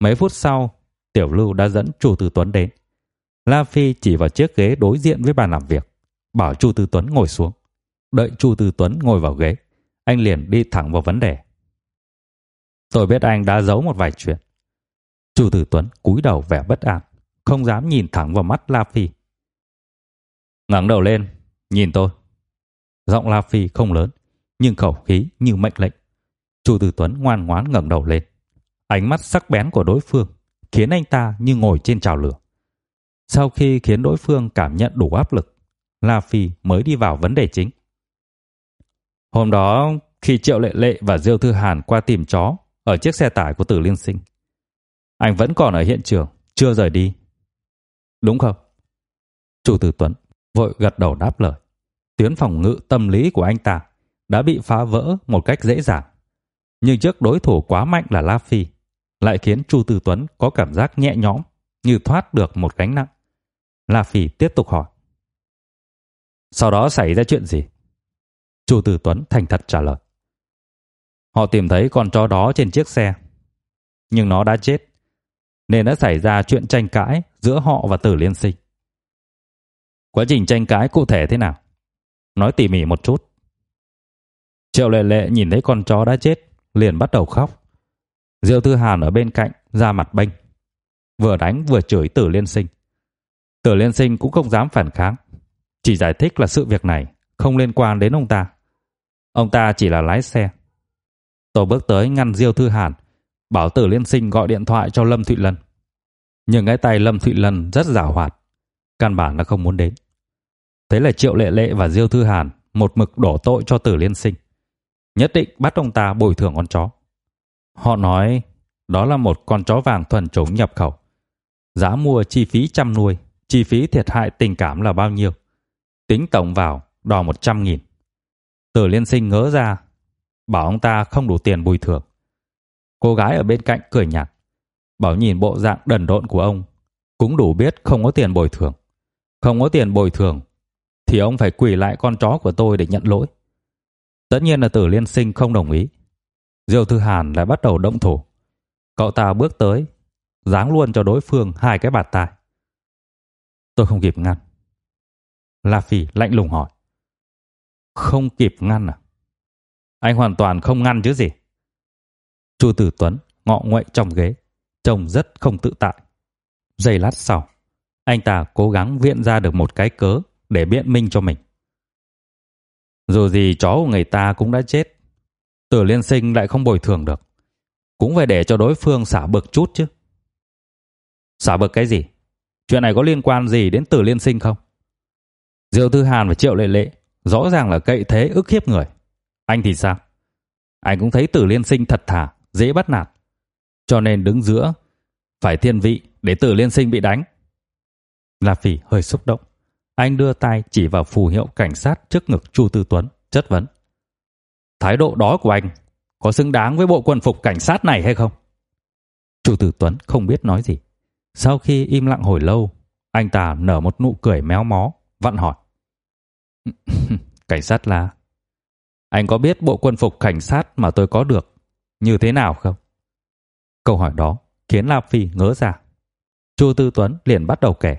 Mấy phút sau, Tiểu Lưu đã dẫn Chu Tư Tuấn đến. La Phi chỉ vào chiếc ghế đối diện với bàn làm việc, bảo Chu Tư Tuấn ngồi xuống. Đợi Chu Tư Tuấn ngồi vào ghế, anh liền đi thẳng vào vấn đề. Tôi biết anh đã giấu một vài chuyện. Chu Tư Tuấn cúi đầu vẻ bất an, không dám nhìn thẳng vào mắt La Phi. ngẩng đầu lên, nhìn tôi. Giọng La Phi không lớn, nhưng khẩu khí như mệnh lệnh. Chu Tư Tuấn ngoan ngoãn ngẩng đầu lên. Ánh mắt sắc bén của đối phương khiến anh ta như ngồi trên chảo lửa. Sau khi khiến đối phương cảm nhận đủ áp lực, La Phi mới đi vào vấn đề chính. Hôm đó, khi Triệu Lệ Lệ và Diêu Thư Hàn qua tìm chó ở chiếc xe tải của Tử Liên Sinh, anh vẫn còn ở hiện trường, chưa rời đi. Đúng không? Chủ Tử Tuấn vội gật đầu đáp lời. Tuyến phòng ngự tâm lý của anh ta đã bị phá vỡ một cách dễ dàng. Nhưng trước đối thủ quá mạnh là La Phi, lại khiến Chu Tư Tuấn có cảm giác nhẹ nhõm như thoát được một gánh nặng. La Phi tiếp tục hỏi. Sau đó xảy ra chuyện gì? Chu Tử Tuấn thành thật trả lời. Họ tìm thấy con chó đó trên chiếc xe, nhưng nó đã chết, nên đã xảy ra chuyện tranh cãi giữa họ và Tử Liên Sinh. Quá trình tranh cãi cụ thể thế nào? Nói tỉ mỉ một chút. Triệu Lệ Lệ nhìn thấy con chó đã chết, liền bắt đầu khóc. Diêu Thư Hàn ở bên cạnh ra mặt bênh, vừa đánh vừa chửi Tử Liên Sinh. Tử Liên Sinh cũng không dám phản kháng, chỉ giải thích là sự việc này không liên quan đến ông ta. Ông ta chỉ là lái xe. Tôi bước tới ngăn Diêu Thư Hàn, bảo Tử Liên Sinh gọi điện thoại cho Lâm Thụy Lân. Nhưng cái tay Lâm Thụy Lân rất giàu hoạt, căn bản là không muốn đến. Thế là Triệu Lệ Lệ và Diêu Thư Hàn một mực đổ tội cho Tử Liên Sinh. Nhất định bắt ông ta bồi thường con chó. Họ nói đó là một con chó vàng thuần chủng nhập khẩu. Giá mua chi phí chăm nuôi, chi phí thiệt hại tình cảm là bao nhiêu? Tính tổng vào đòi 100 nghìn. Tử liên sinh ngớ ra, bảo ông ta không đủ tiền bồi thường. Cô gái ở bên cạnh cười nhạt, bảo nhìn bộ dạng đần độn của ông, cũng đủ biết không có tiền bồi thường. Không có tiền bồi thường, thì ông phải quỳ lại con chó của tôi để nhận lỗi. Tất nhiên là tử liên sinh không đồng ý. Diêu Thư Hàn lại bắt đầu động thủ. Cậu ta bước tới, giáng luôn cho đối phương hai cái bạt tai. Tôi không kịp ngăn. La Phi lạnh lùng hỏi. Không kịp ngăn à? Anh hoàn toàn không ngăn chứ gì? Chu Tử Tuấn ngọ nguậy trong ghế, trông rất không tự tại. Giây lát sau, anh ta cố gắng viện ra được một cái cớ để biện minh cho mình. Dù gì chó của người ta cũng đã chết, Tử Liên Sinh lại không bồi thường được, cũng phải để cho đối phương xả bực chút chứ. Xả bực cái gì? Chuyện này có liên quan gì đến Tử Liên Sinh không? Diêu Tư Hàn và Triệu Lệ Lệ rõ ràng là cậy thế ức hiếp người. Anh thì sao? Anh cũng thấy Tử Liên Sinh thật thà, dễ bắt nạt. Cho nên đứng giữa phải thiên vị để Tử Liên Sinh bị đánh. La Phỉ hơi xúc động. Anh đưa tay chỉ vào phù hiệu cảnh sát trước ngực Chu Tư Tuấn, chất vấn. Thái độ đó của anh có xứng đáng với bộ quân phục cảnh sát này hay không? Chu Tư Tuấn không biết nói gì. Sau khi im lặng hồi lâu, anh ta nở một nụ cười méo mó, vặn hỏi. cảnh sát là... Anh có biết bộ quân phục cảnh sát mà tôi có được như thế nào không? Câu hỏi đó khiến La Phi ngớ ra. Chu Tư Tuấn liền bắt đầu kể.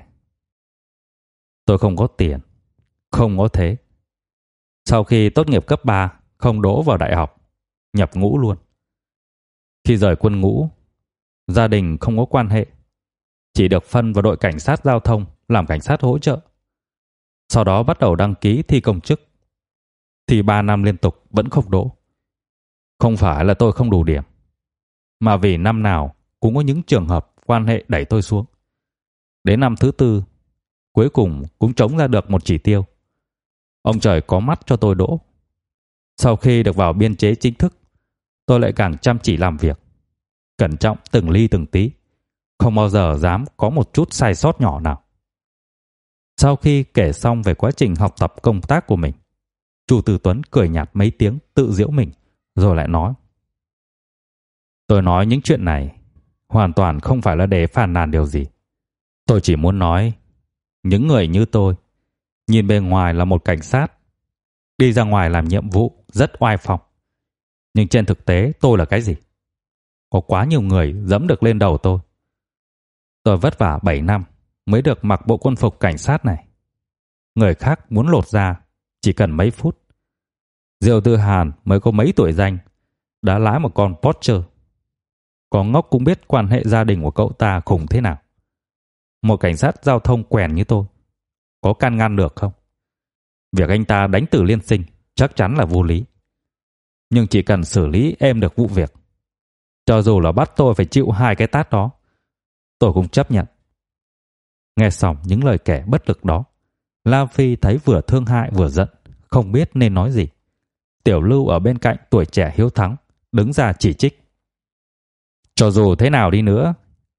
Tôi không có tiền, không có thế. Sau khi tốt nghiệp cấp 3, không đỗ vào đại học, nhập ngũ luôn. Khi rời quân ngũ, gia đình không có quan hệ, chỉ được phân vào đội cảnh sát giao thông làm cảnh sát hỗ trợ. Sau đó bắt đầu đăng ký thi công chức. Thì 3 năm liên tục vẫn không đỗ. Không phải là tôi không đủ điểm, mà vì năm nào cũng có những trường hợp quan hệ đẩy tôi xuống. Đến năm thứ tư, cuối cùng cũng chống ra được một chỉ tiêu. Ông trời có mắt cho tôi đỗ. Sau khi được vào biên chế chính thức, tôi lại càng chăm chỉ làm việc, cẩn trọng từng ly từng tí, không bao giờ dám có một chút sai sót nhỏ nào. Sau khi kể xong về quá trình học tập công tác của mình, Chu Tử Tuấn cười nhạt mấy tiếng tự giễu mình, rồi lại nói: "Tôi nói những chuyện này hoàn toàn không phải là để phàn nàn điều gì. Tôi chỉ muốn nói, những người như tôi, nhìn bề ngoài là một cảnh sát, đi ra ngoài làm nhiệm vụ rất oai phong. Nhưng trên thực tế tôi là cái gì? Có quá nhiều người dẫm được lên đầu tôi. Tôi vất vả 7 năm mới được mặc bộ quân phục cảnh sát này. Người khác muốn lột ra chỉ cần mấy phút. Diệu Tư Hàn mới có mấy tuổi danh, đã lái một con Porsche. Có ngốc cũng biết quan hệ gia đình của cậu ta khủng thế nào. Một cảnh sát giao thông quèn như tôi, có can ngăn được không? Việc anh ta đánh tử liên sinh chắc chắn là vô lý. Nhưng chỉ cần xử lý em được vụ việc, cho dù là bắt tôi phải chịu hai cái tát đó, tôi cũng chấp nhận. Nghe xong những lời kẻ bất lực đó, La Phi thấy vừa thương hại vừa giận, không biết nên nói gì. Tiểu Lưu ở bên cạnh tuổi trẻ hiếu thắng, đứng ra chỉ trích. Cho dù thế nào đi nữa,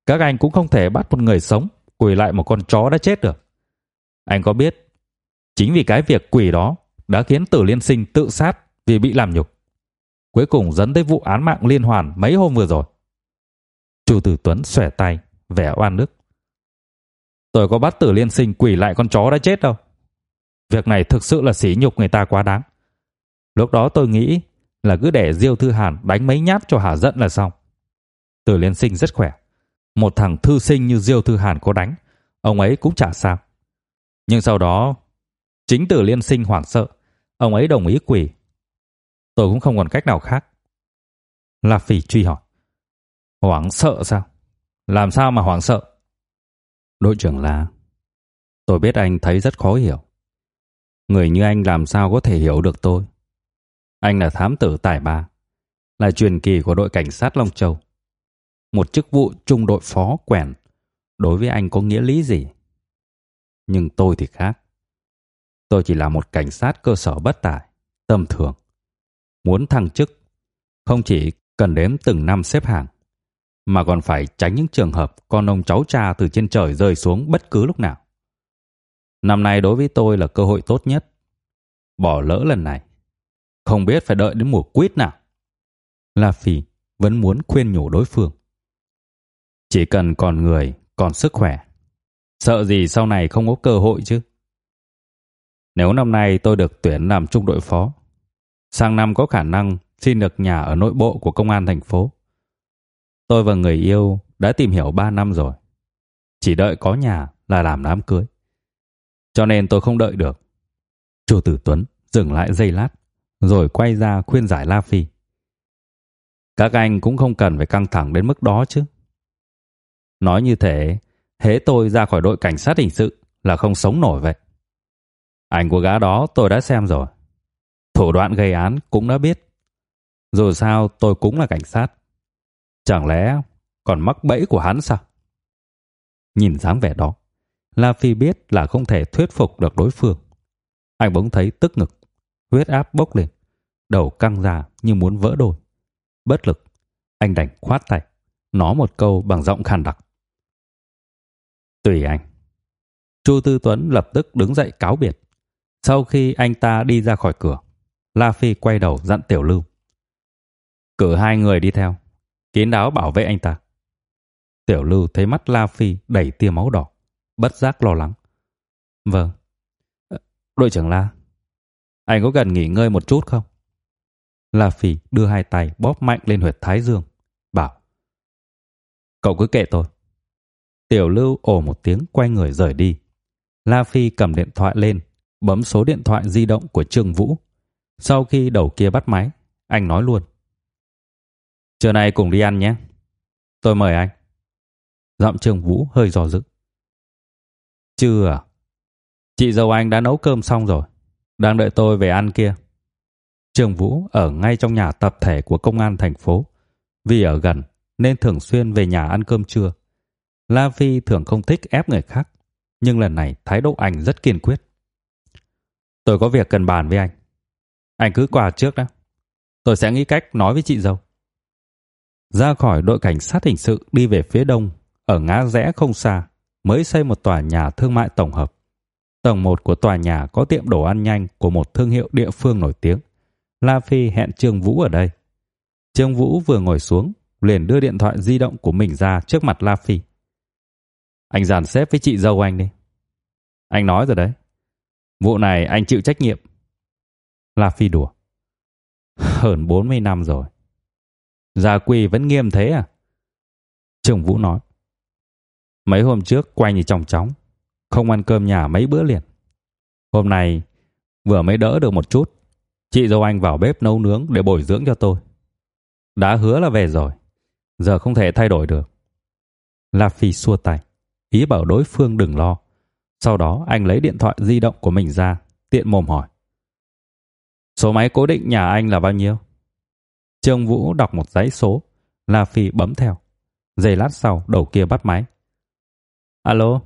các anh cũng không thể bắt một người sống quỳ lại một con chó đã chết được. Anh có biết, chính vì cái việc quỳ đó đã khiến Tử Liên Sinh tự sát vì bị làm nhục. Cuối cùng dẫn tới vụ án mạng liên hoàn mấy hôm vừa rồi. Chu Tử Tuấn xòe tay, vẻ oan ức. Tôi có bắt Tử Liên Sinh quỳ lại con chó đã chết đâu. Việc này thực sự là sỉ nhục người ta quá đáng. Lúc đó tôi nghĩ là cứ để Diêu Thư Hàn đánh mấy nhát cho hả giận là xong. Tử Liên Sinh rất khỏe. Một thằng thư sinh như Diêu Thư Hàn có đánh, ông ấy cũng chả sao. Nhưng sau đó, chính Tử Liên Sinh hoảng sợ, ông ấy đồng ý quỳ. Tôi cũng không còn cách nào khác. La Phỉ truy hỏi. Hoảng sợ sao? Làm sao mà hoảng sợ? Đội trưởng là tôi biết anh thấy rất khó hiểu. Người như anh làm sao có thể hiểu được tôi? Anh là thám tử tài ba, là truyền kỳ của đội cảnh sát Long Châu một chức vụ trung đội phó quèn đối với anh có nghĩa lý gì. Nhưng tôi thì khác. Tôi chỉ là một cảnh sát cơ sở bất tài, tầm thường. Muốn thăng chức, không chỉ cần đếm từng năm xếp hàng, mà còn phải tránh những trường hợp con ông cháu cha từ trên trời rơi xuống bất cứ lúc nào. Năm nay đối với tôi là cơ hội tốt nhất. Bỏ lỡ lần này, không biết phải đợi đến mùa quýt nào. La Phi vẫn muốn khuyên nhủ đối phương. Chỉ cần còn người, còn sức khỏe. Sợ gì sau này không có cơ hội chứ? Nếu năm nay tôi được tuyển làm trung đội phó, sang năm có khả năng xin được nhà ở nội bộ của công an thành phố. Tôi và người yêu đã tìm hiểu 3 năm rồi. Chỉ đợi có nhà là làm đám cưới. Cho nên tôi không đợi được. Chu Tử Tuấn dừng lại giây lát, rồi quay ra khuyên giải La Phi. Các anh cũng không cần phải căng thẳng đến mức đó chứ. Nói như thế, hế tôi ra khỏi đội cảnh sát hình sự là không sống nổi vậy. Ảnh của gã đó tôi đã xem rồi. Thủ đoạn gây án cũng đã biết. Dù sao tôi cũng là cảnh sát. Chẳng lẽ còn mắc bẫy của hắn sao? Nhìn dáng vẻ đó, La Phi biết là không thể thuyết phục được đối phương. Anh bỗng thấy tức ngực, huyết áp bốc lên, đầu căng ra như muốn vỡ đôi. Bất lực, anh đành khoát tay, nói một câu bằng giọng khàn đặc. Tùy anh. Chu Tư Tuấn lập tức đứng dậy cáo biệt. Sau khi anh ta đi ra khỏi cửa, La Phi quay đầu dặn Tiểu Lưu. Cử hai người đi theo, kín đáo bảo vệ anh ta. Tiểu Lưu thấy mắt La Phi đầy tia máu đỏ, bất giác lo lắng. Vâng. Ờ, đội trưởng La, anh có cần nghỉ ngơi một chút không? La Phi đưa hai tay bóp mạnh lên huyệt thái dương, bảo. Cậu cứ kệ tôi. Tiểu Lưu ồ một tiếng quay người rời đi. La Phi cầm điện thoại lên, bấm số điện thoại di động của Trương Vũ. Sau khi đầu kia bắt máy, anh nói luôn. Trưa nay cùng đi ăn nhé. Tôi mời anh. Giọng Trương Vũ hơi dò dự. Chưa à? Chị dâu anh đã nấu cơm xong rồi. Đang đợi tôi về ăn kia. Trương Vũ ở ngay trong nhà tập thể của công an thành phố. Vì ở gần nên thường xuyên về nhà ăn cơm trưa. La Phi thường không thích ép người khác. Nhưng lần này thái độ anh rất kiên quyết. Tôi có việc cần bàn với anh. Anh cứ qua trước đã. Tôi sẽ nghĩ cách nói với chị dâu. Ra khỏi đội cảnh sát hình sự đi về phía đông, ở ngã rẽ không xa, mới xây một tòa nhà thương mại tổng hợp. Tầng 1 của tòa nhà có tiệm đồ ăn nhanh của một thương hiệu địa phương nổi tiếng. La Phi hẹn Trương Vũ ở đây. Trương Vũ vừa ngồi xuống, liền đưa điện thoại di động của mình ra trước mặt La Phi. Anh dàn xếp với chị dâu anh đi. Anh nói rồi đấy. Vụ này anh chịu trách nhiệm. La Phi đùa. Hơn 40 năm rồi. Gia quy vẫn nghiêm thế à? trường Vũ nói. Mấy hôm trước quay như trong chóng không ăn cơm nhà mấy bữa liền. Hôm nay vừa mới đỡ được một chút, chị dâu anh vào bếp nấu nướng để bồi dưỡng cho tôi. Đã hứa là về rồi, giờ không thể thay đổi được. La Phi xua tay, ý bảo đối phương đừng lo. Sau đó anh lấy điện thoại di động của mình ra, tiện mồm hỏi. Số máy cố định nhà anh là bao nhiêu? Trương Vũ đọc một dãy số, La Phi bấm theo. Giây lát sau, đầu kia bắt máy. Alo?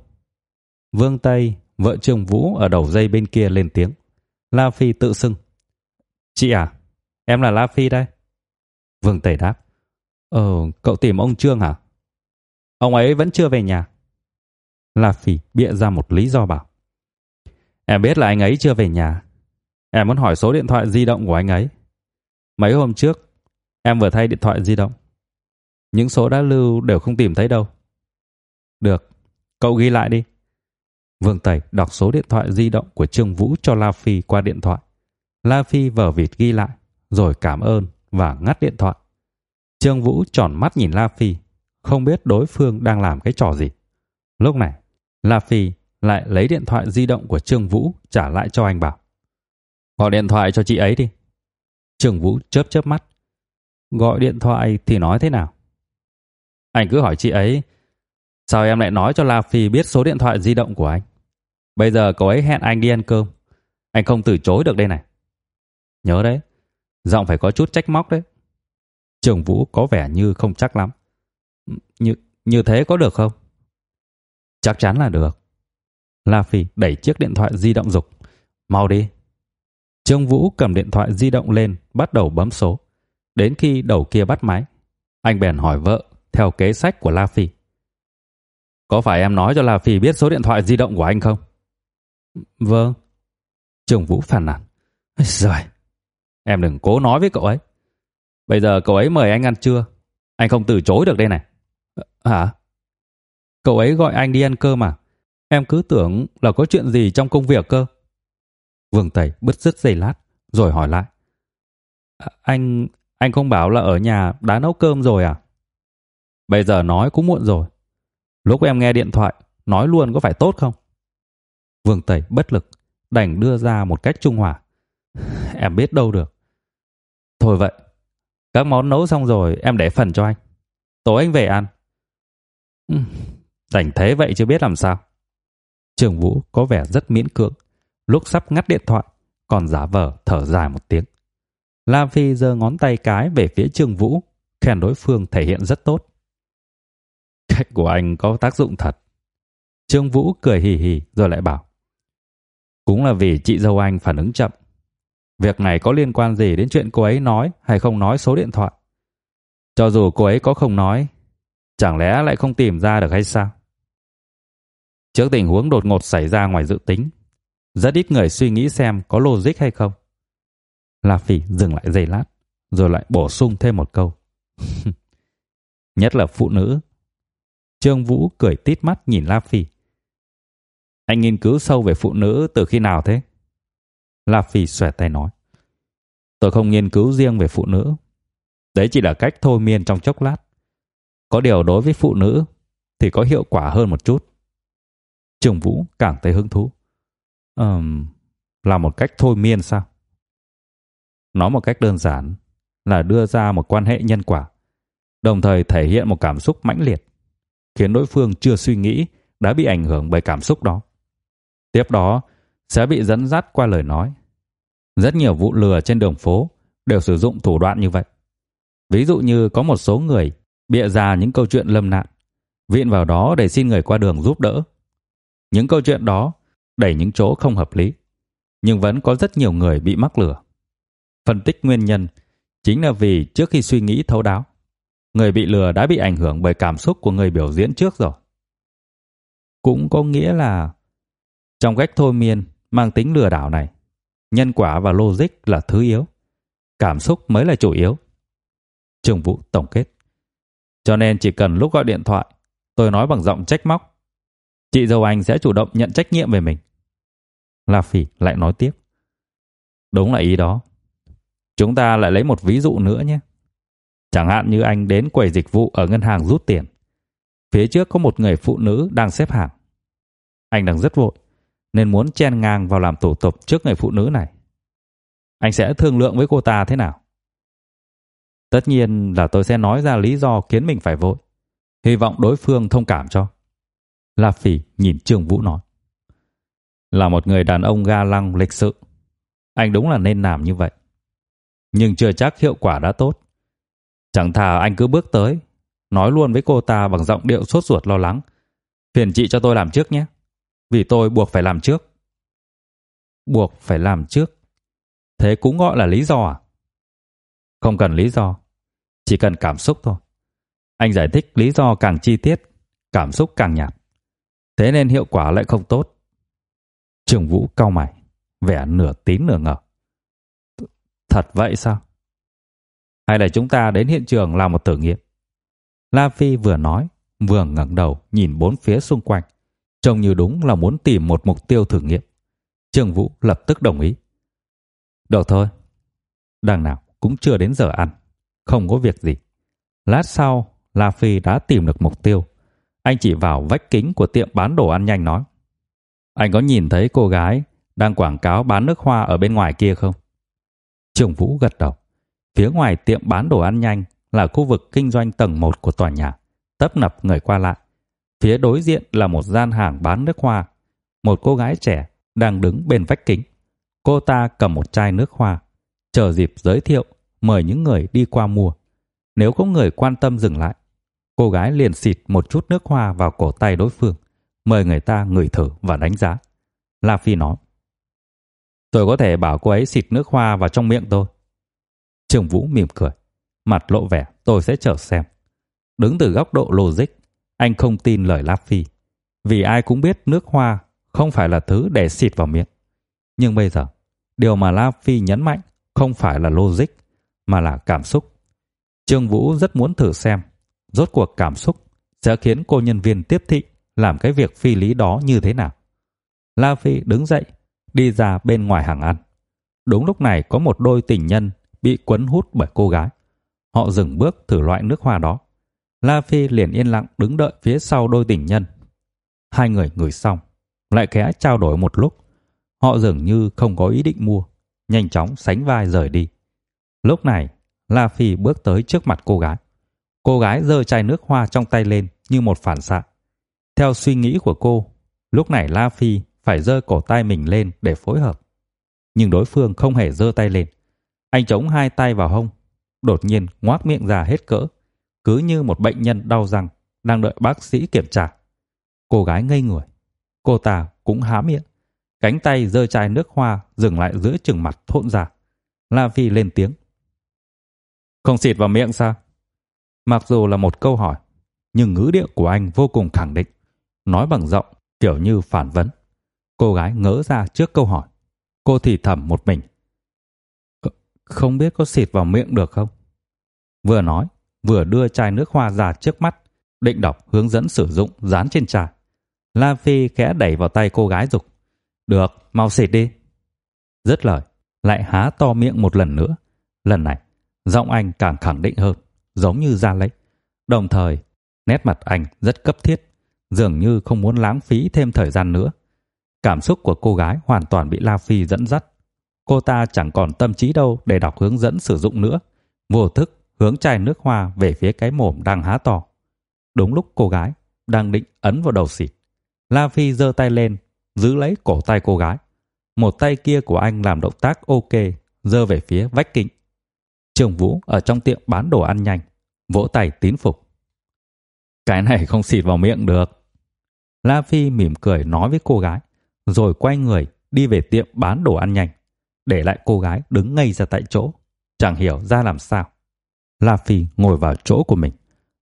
Vương Tây, vợ Trương Vũ ở đầu dây bên kia lên tiếng. La Phi tự xưng. Chị à, em là La Phi đây. Vương Tây đáp. Ờ, cậu tìm ông Trương hả? Ông ấy vẫn chưa về nhà. La Phi bịa ra một lý do bảo. Em biết là anh ấy chưa về nhà. Em muốn hỏi số điện thoại di động của anh ấy. Mấy hôm trước, em vừa thay điện thoại di động. Những số đã lưu đều không tìm thấy đâu. Được, cậu ghi lại đi. Vương Tẩy đọc số điện thoại di động của Trương Vũ cho La Phi qua điện thoại. La Phi vờ vịt ghi lại, rồi cảm ơn và ngắt điện thoại. Trương Vũ tròn mắt nhìn La Phi, không biết đối phương đang làm cái trò gì. Lúc này, La Phi lại lấy điện thoại di động của Trương Vũ trả lại cho anh bảo. Gọi điện thoại cho chị ấy đi. Trương Vũ chớp chớp mắt. Gọi điện thoại thì nói thế nào? Anh cứ hỏi chị ấy Sao em lại nói cho La Phi biết số điện thoại di động của anh? Bây giờ cậu ấy hẹn anh đi ăn cơm. Anh không từ chối được đây này. Nhớ đấy, giọng phải có chút trách móc đấy. Trường Vũ có vẻ như không chắc lắm. Như như thế có được không? Chắc chắn là được. La Phi đẩy chiếc điện thoại di động dục. Mau đi. Trương Vũ cầm điện thoại di động lên, bắt đầu bấm số. Đến khi đầu kia bắt máy, anh bèn hỏi vợ theo kế sách của La Phi. Có phải em nói cho La Phi biết số điện thoại di động của anh không? Vâng. Trường Vũ phản nàn. Rồi, em đừng cố nói với cậu ấy. Bây giờ cậu ấy mời anh ăn trưa. Anh không từ chối được đây này. Ờ, hả? Cậu ấy gọi anh đi ăn cơm mà. Em cứ tưởng là có chuyện gì trong công việc cơ. Vương Tẩy bứt rứt giây lát, rồi hỏi lại. Ờ, anh, anh không bảo là ở nhà đã nấu cơm rồi à? Bây giờ nói cũng muộn rồi. Lúc em nghe điện thoại, nói luôn có phải tốt không? Vương Tẩy bất lực, đành đưa ra một cách trung hòa. Em biết đâu được. Thôi vậy, các món nấu xong rồi em để phần cho anh. Tối anh về ăn. Ừ, đành thế vậy chứ biết làm sao. Trường Vũ có vẻ rất miễn cưỡng. Lúc sắp ngắt điện thoại, còn giả vờ thở dài một tiếng. La Phi giơ ngón tay cái về phía Trương Vũ, khen đối phương thể hiện rất tốt. Cách của anh có tác dụng thật. Trương Vũ cười hì hì rồi lại bảo. Cũng là vì chị dâu anh phản ứng chậm. Việc này có liên quan gì đến chuyện cô ấy nói hay không nói số điện thoại? Cho dù cô ấy có không nói, chẳng lẽ lại không tìm ra được hay sao? Trước tình huống đột ngột xảy ra ngoài dự tính, rất ít người suy nghĩ xem có logic hay không. La Phỉ dừng lại giây lát, rồi lại bổ sung thêm một câu. Nhất là phụ nữ Trương Vũ cười tít mắt nhìn La Phi. Anh nghiên cứu sâu về phụ nữ từ khi nào thế? La Phi xòe tay nói. Tôi không nghiên cứu riêng về phụ nữ. Đấy chỉ là cách thôi miên trong chốc lát. Có điều đối với phụ nữ thì có hiệu quả hơn một chút. Trương Vũ càng thấy hứng thú. Ừm, là một cách thôi miên sao? Nói một cách đơn giản là đưa ra một quan hệ nhân quả, đồng thời thể hiện một cảm xúc mãnh liệt. khiến đối phương chưa suy nghĩ đã bị ảnh hưởng bởi cảm xúc đó. Tiếp đó sẽ bị dẫn dắt qua lời nói. Rất nhiều vụ lừa trên đường phố đều sử dụng thủ đoạn như vậy. Ví dụ như có một số người bịa ra những câu chuyện lâm nạn, viện vào đó để xin người qua đường giúp đỡ. Những câu chuyện đó đẩy những chỗ không hợp lý, nhưng vẫn có rất nhiều người bị mắc lừa. Phân tích nguyên nhân chính là vì trước khi suy nghĩ thấu đáo, người bị lừa đã bị ảnh hưởng bởi cảm xúc của người biểu diễn trước rồi. Cũng có nghĩa là trong cách thôi miên mang tính lừa đảo này, nhân quả và logic là thứ yếu, cảm xúc mới là chủ yếu. Trường Vũ tổng kết. Cho nên chỉ cần lúc gọi điện thoại, tôi nói bằng giọng trách móc, chị dâu anh sẽ chủ động nhận trách nhiệm về mình. La Phỉ lại nói tiếp. Đúng là ý đó. Chúng ta lại lấy một ví dụ nữa nhé. Chẳng hạn như anh đến quầy dịch vụ ở ngân hàng rút tiền. Phía trước có một người phụ nữ đang xếp hàng. Anh đang rất vội, nên muốn chen ngang vào làm thủ tục trước người phụ nữ này. Anh sẽ thương lượng với cô ta thế nào? Tất nhiên là tôi sẽ nói ra lý do khiến mình phải vội. Hy vọng đối phương thông cảm cho. La Phỉ nhìn Trương Vũ nói. Là một người đàn ông ga lăng lịch sự. Anh đúng là nên làm như vậy. Nhưng chưa chắc hiệu quả đã tốt. Chẳng thà anh cứ bước tới, nói luôn với cô ta bằng giọng điệu sốt ruột lo lắng. Phiền chị cho tôi làm trước nhé. Vì tôi buộc phải làm trước. Buộc phải làm trước. Thế cũng gọi là lý do à? Không cần lý do, chỉ cần cảm xúc thôi. Anh giải thích lý do càng chi tiết, cảm xúc càng nhạt. Thế nên hiệu quả lại không tốt. Trường Vũ cau mày, vẻ nửa tín nửa ngờ. Thật vậy sao? Hay là chúng ta đến hiện trường làm một thử nghiệm? La Phi vừa nói, vừa ngẩng đầu nhìn bốn phía xung quanh, trông như đúng là muốn tìm một mục tiêu thử nghiệm. Trường Vũ lập tức đồng ý. Được thôi. Đằng nào cũng chưa đến giờ ăn, không có việc gì. Lát sau, La Phi đã tìm được mục tiêu. Anh chỉ vào vách kính của tiệm bán đồ ăn nhanh nói. Anh có nhìn thấy cô gái đang quảng cáo bán nước hoa ở bên ngoài kia không? Trường Vũ gật đầu. Phía ngoài tiệm bán đồ ăn nhanh là khu vực kinh doanh tầng 1 của tòa nhà, tấp nập người qua lại. Phía đối diện là một gian hàng bán nước hoa. Một cô gái trẻ đang đứng bên vách kính. Cô ta cầm một chai nước hoa, chờ dịp giới thiệu, mời những người đi qua mua. Nếu có người quan tâm dừng lại, cô gái liền xịt một chút nước hoa vào cổ tay đối phương, mời người ta ngửi thử và đánh giá. La Phi nói, Tôi có thể bảo cô ấy xịt nước hoa vào trong miệng tôi. Trường Vũ mỉm cười, mặt lộ vẻ tôi sẽ chờ xem. Đứng từ góc độ logic, anh không tin lời La Phi. Vì ai cũng biết nước hoa không phải là thứ để xịt vào miệng. Nhưng bây giờ, điều mà La Phi nhấn mạnh không phải là logic, mà là cảm xúc. Trương Vũ rất muốn thử xem, rốt cuộc cảm xúc sẽ khiến cô nhân viên tiếp thị làm cái việc phi lý đó như thế nào. La Phi đứng dậy, đi ra bên ngoài hàng ăn. Đúng lúc này có một đôi tình nhân bị quấn hút bởi cô gái. Họ dừng bước thử loại nước hoa đó. La Phi liền yên lặng đứng đợi phía sau đôi tình nhân. Hai người ngửi xong, lại khẽ trao đổi một lúc. Họ dường như không có ý định mua, nhanh chóng sánh vai rời đi. Lúc này, La Phi bước tới trước mặt cô gái. Cô gái giơ chai nước hoa trong tay lên như một phản xạ. Theo suy nghĩ của cô, lúc này La Phi phải giơ cổ tay mình lên để phối hợp. Nhưng đối phương không hề giơ tay lên. Anh chống hai tay vào hông, đột nhiên ngoác miệng ra hết cỡ, cứ như một bệnh nhân đau răng đang đợi bác sĩ kiểm tra. Cô gái ngây người, cô ta cũng há miệng, cánh tay giơ chai nước hoa dừng lại giữa chừng mặt thộn ra. La Phi lên tiếng. Không xịt vào miệng sao? Mặc dù là một câu hỏi, nhưng ngữ điệu của anh vô cùng khẳng định, nói bằng giọng kiểu như phản vấn. Cô gái ngỡ ra trước câu hỏi. Cô thì thầm một mình. Không biết có xịt vào miệng được không? Vừa nói, vừa đưa chai nước hoa ra trước mắt, định đọc hướng dẫn sử dụng dán trên trà. La Phi khẽ đẩy vào tay cô gái dục. Được, mau xịt đi. Dứt lời, lại há to miệng một lần nữa. Lần này, giọng anh càng khẳng định hơn, giống như ra lệnh. Đồng thời, nét mặt anh rất cấp thiết, dường như không muốn lãng phí thêm thời gian nữa. Cảm xúc của cô gái hoàn toàn bị La Phi dẫn dắt. Cô ta chẳng còn tâm trí đâu để đọc hướng dẫn sử dụng nữa. Vô thức hướng chai nước hoa về phía cái mồm đang há to. Đúng lúc cô gái đang định ấn vào đầu xịt. La Phi giơ tay lên, giữ lấy cổ tay cô gái. Một tay kia của anh làm động tác ok, giơ về phía vách kính. Trường Vũ ở trong tiệm bán đồ ăn nhanh, vỗ tay tín phục. Cái này không xịt vào miệng được. La Phi mỉm cười nói với cô gái, rồi quay người đi về tiệm bán đồ ăn nhanh, để lại cô gái đứng ngây ra tại chỗ, chẳng hiểu ra làm sao. La Phi ngồi vào chỗ của mình.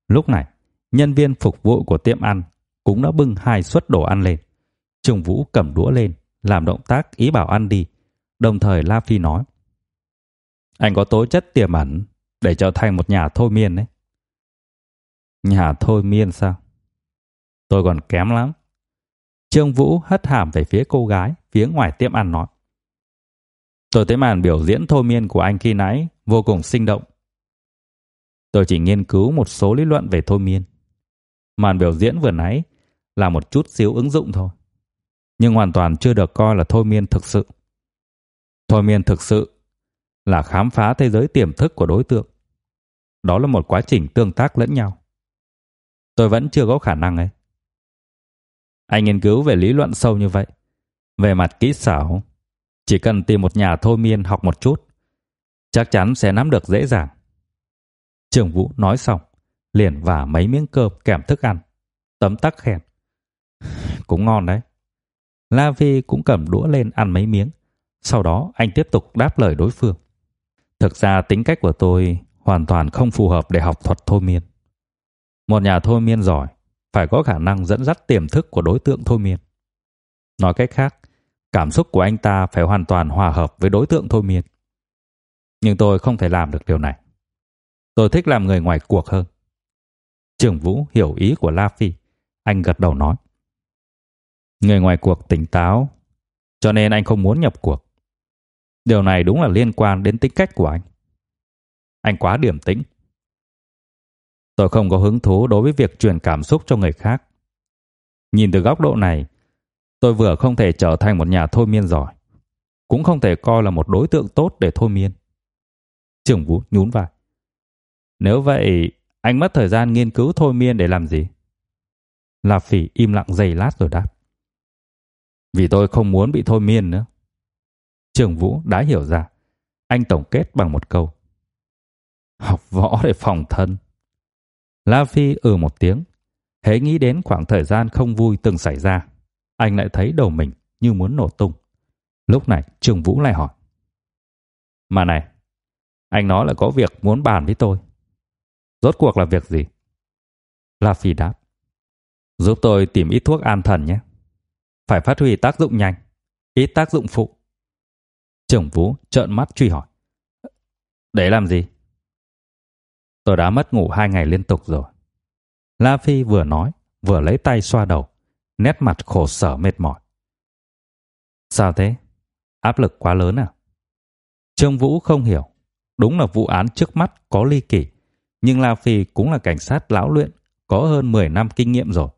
Lúc này, nhân viên phục vụ của tiệm ăn cũng đã bưng hai suất đồ ăn lên. Trùng Vũ cầm đũa lên, làm động tác ý bảo ăn đi. Đồng thời La Phi nói, anh có tố chất tiềm ẩn để trở thành một nhà thôi miên đấy. Nhà thôi miên sao? Tôi còn kém lắm. Trương Vũ hất hàm về phía cô gái, phía ngoài tiệm ăn nói. Tôi thấy màn biểu diễn thôi miên của anh khi nãy vô cùng sinh động. Tôi chỉ nghiên cứu một số lý luận về thôi miên. Màn biểu diễn vừa nãy là một chút xíu ứng dụng thôi. Nhưng hoàn toàn chưa được coi là thôi miên thực sự. Thôi miên thực sự là khám phá thế giới tiềm thức của đối tượng. Đó là một quá trình tương tác lẫn nhau. Tôi vẫn chưa có khả năng ấy. Anh nghiên cứu về lý luận sâu như vậy. Về mặt kỹ xảo, chỉ cần tìm một nhà thôi miên học một chút, chắc chắn sẽ nắm được dễ dàng. Trường Vũ nói xong, liền vả mấy miếng cơm kèm thức ăn, tấm tắc khen. Cũng ngon đấy. La Vi cũng cầm đũa lên ăn mấy miếng, sau đó anh tiếp tục đáp lời đối phương. Thực ra tính cách của tôi hoàn toàn không phù hợp để học thuật thôi miên. Một nhà thôi miên giỏi phải có khả năng dẫn dắt tiềm thức của đối tượng thôi miên. Nói cách khác, cảm xúc của anh ta phải hoàn toàn hòa hợp với đối tượng thôi miên. Nhưng tôi không thể làm được điều này. Tôi thích làm người ngoài cuộc hơn. Trường Vũ hiểu ý của La Phi. Anh gật đầu nói. Người ngoài cuộc tỉnh táo, cho nên anh không muốn nhập cuộc. Điều này đúng là liên quan đến tính cách của anh. Anh quá điềm tĩnh. Tôi không có hứng thú đối với việc truyền cảm xúc cho người khác. Nhìn từ góc độ này, tôi vừa không thể trở thành một nhà thôi miên giỏi, cũng không thể coi là một đối tượng tốt để thôi miên. trưởng Vũ nhún vai. Nếu vậy, anh mất thời gian nghiên cứu thôi miên để làm gì? La Phỉ im lặng giây lát rồi đáp. Vì tôi không muốn bị thôi miên nữa. trưởng Vũ đã hiểu ra. Anh tổng kết bằng một câu. Học võ để phòng thân. La Phi ừ một tiếng. Hễ nghĩ đến khoảng thời gian không vui từng xảy ra. Anh lại thấy đầu mình như muốn nổ tung. Lúc này Trường Vũ lại hỏi. Mà này, anh nói là có việc muốn bàn với tôi. Rốt cuộc là việc gì? La Phi đáp. Giúp tôi tìm ít thuốc an thần nhé. Phải phát huy tác dụng nhanh, ít tác dụng phụ. Trưởng Vũ trợn mắt truy hỏi. Để làm gì? Tôi đã mất ngủ hai ngày liên tục rồi. La Phi vừa nói, vừa lấy tay xoa đầu, nét mặt khổ sở mệt mỏi. Sao thế? Áp lực quá lớn à? Trương Vũ không hiểu. Đúng là vụ án trước mắt có ly kỳ, nhưng La Phi cũng là cảnh sát lão luyện, có hơn 10 năm kinh nghiệm rồi.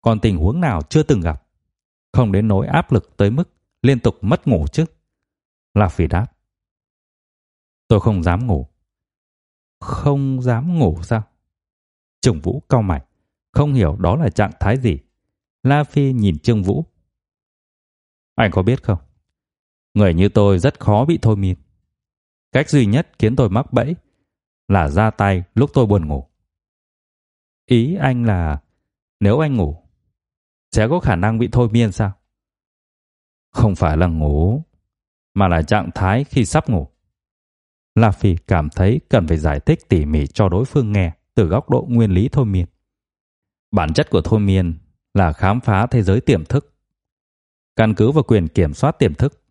Còn tình huống nào chưa từng gặp? Không đến nỗi áp lực tới mức liên tục mất ngủ chứ. La Phi đáp. Tôi không dám ngủ. Không dám ngủ sao? Trương Vũ cau mày, không hiểu đó là trạng thái gì. La Phi nhìn Trương Vũ. Anh có biết không? Người như tôi rất khó bị thôi miên. Cách duy nhất khiến tôi mắc bẫy là ra tay lúc tôi buồn ngủ. Ý anh là nếu anh ngủ sẽ có khả năng bị thôi miên sao? Không phải là ngủ, mà là trạng thái khi sắp ngủ. La Phi cảm thấy cần phải giải thích tỉ mỉ cho đối phương nghe từ góc độ nguyên lý thôi miên. Bản chất của thôi miên là khám phá thế giới tiềm thức. Căn cứ vào quyền kiểm soát tiềm thức,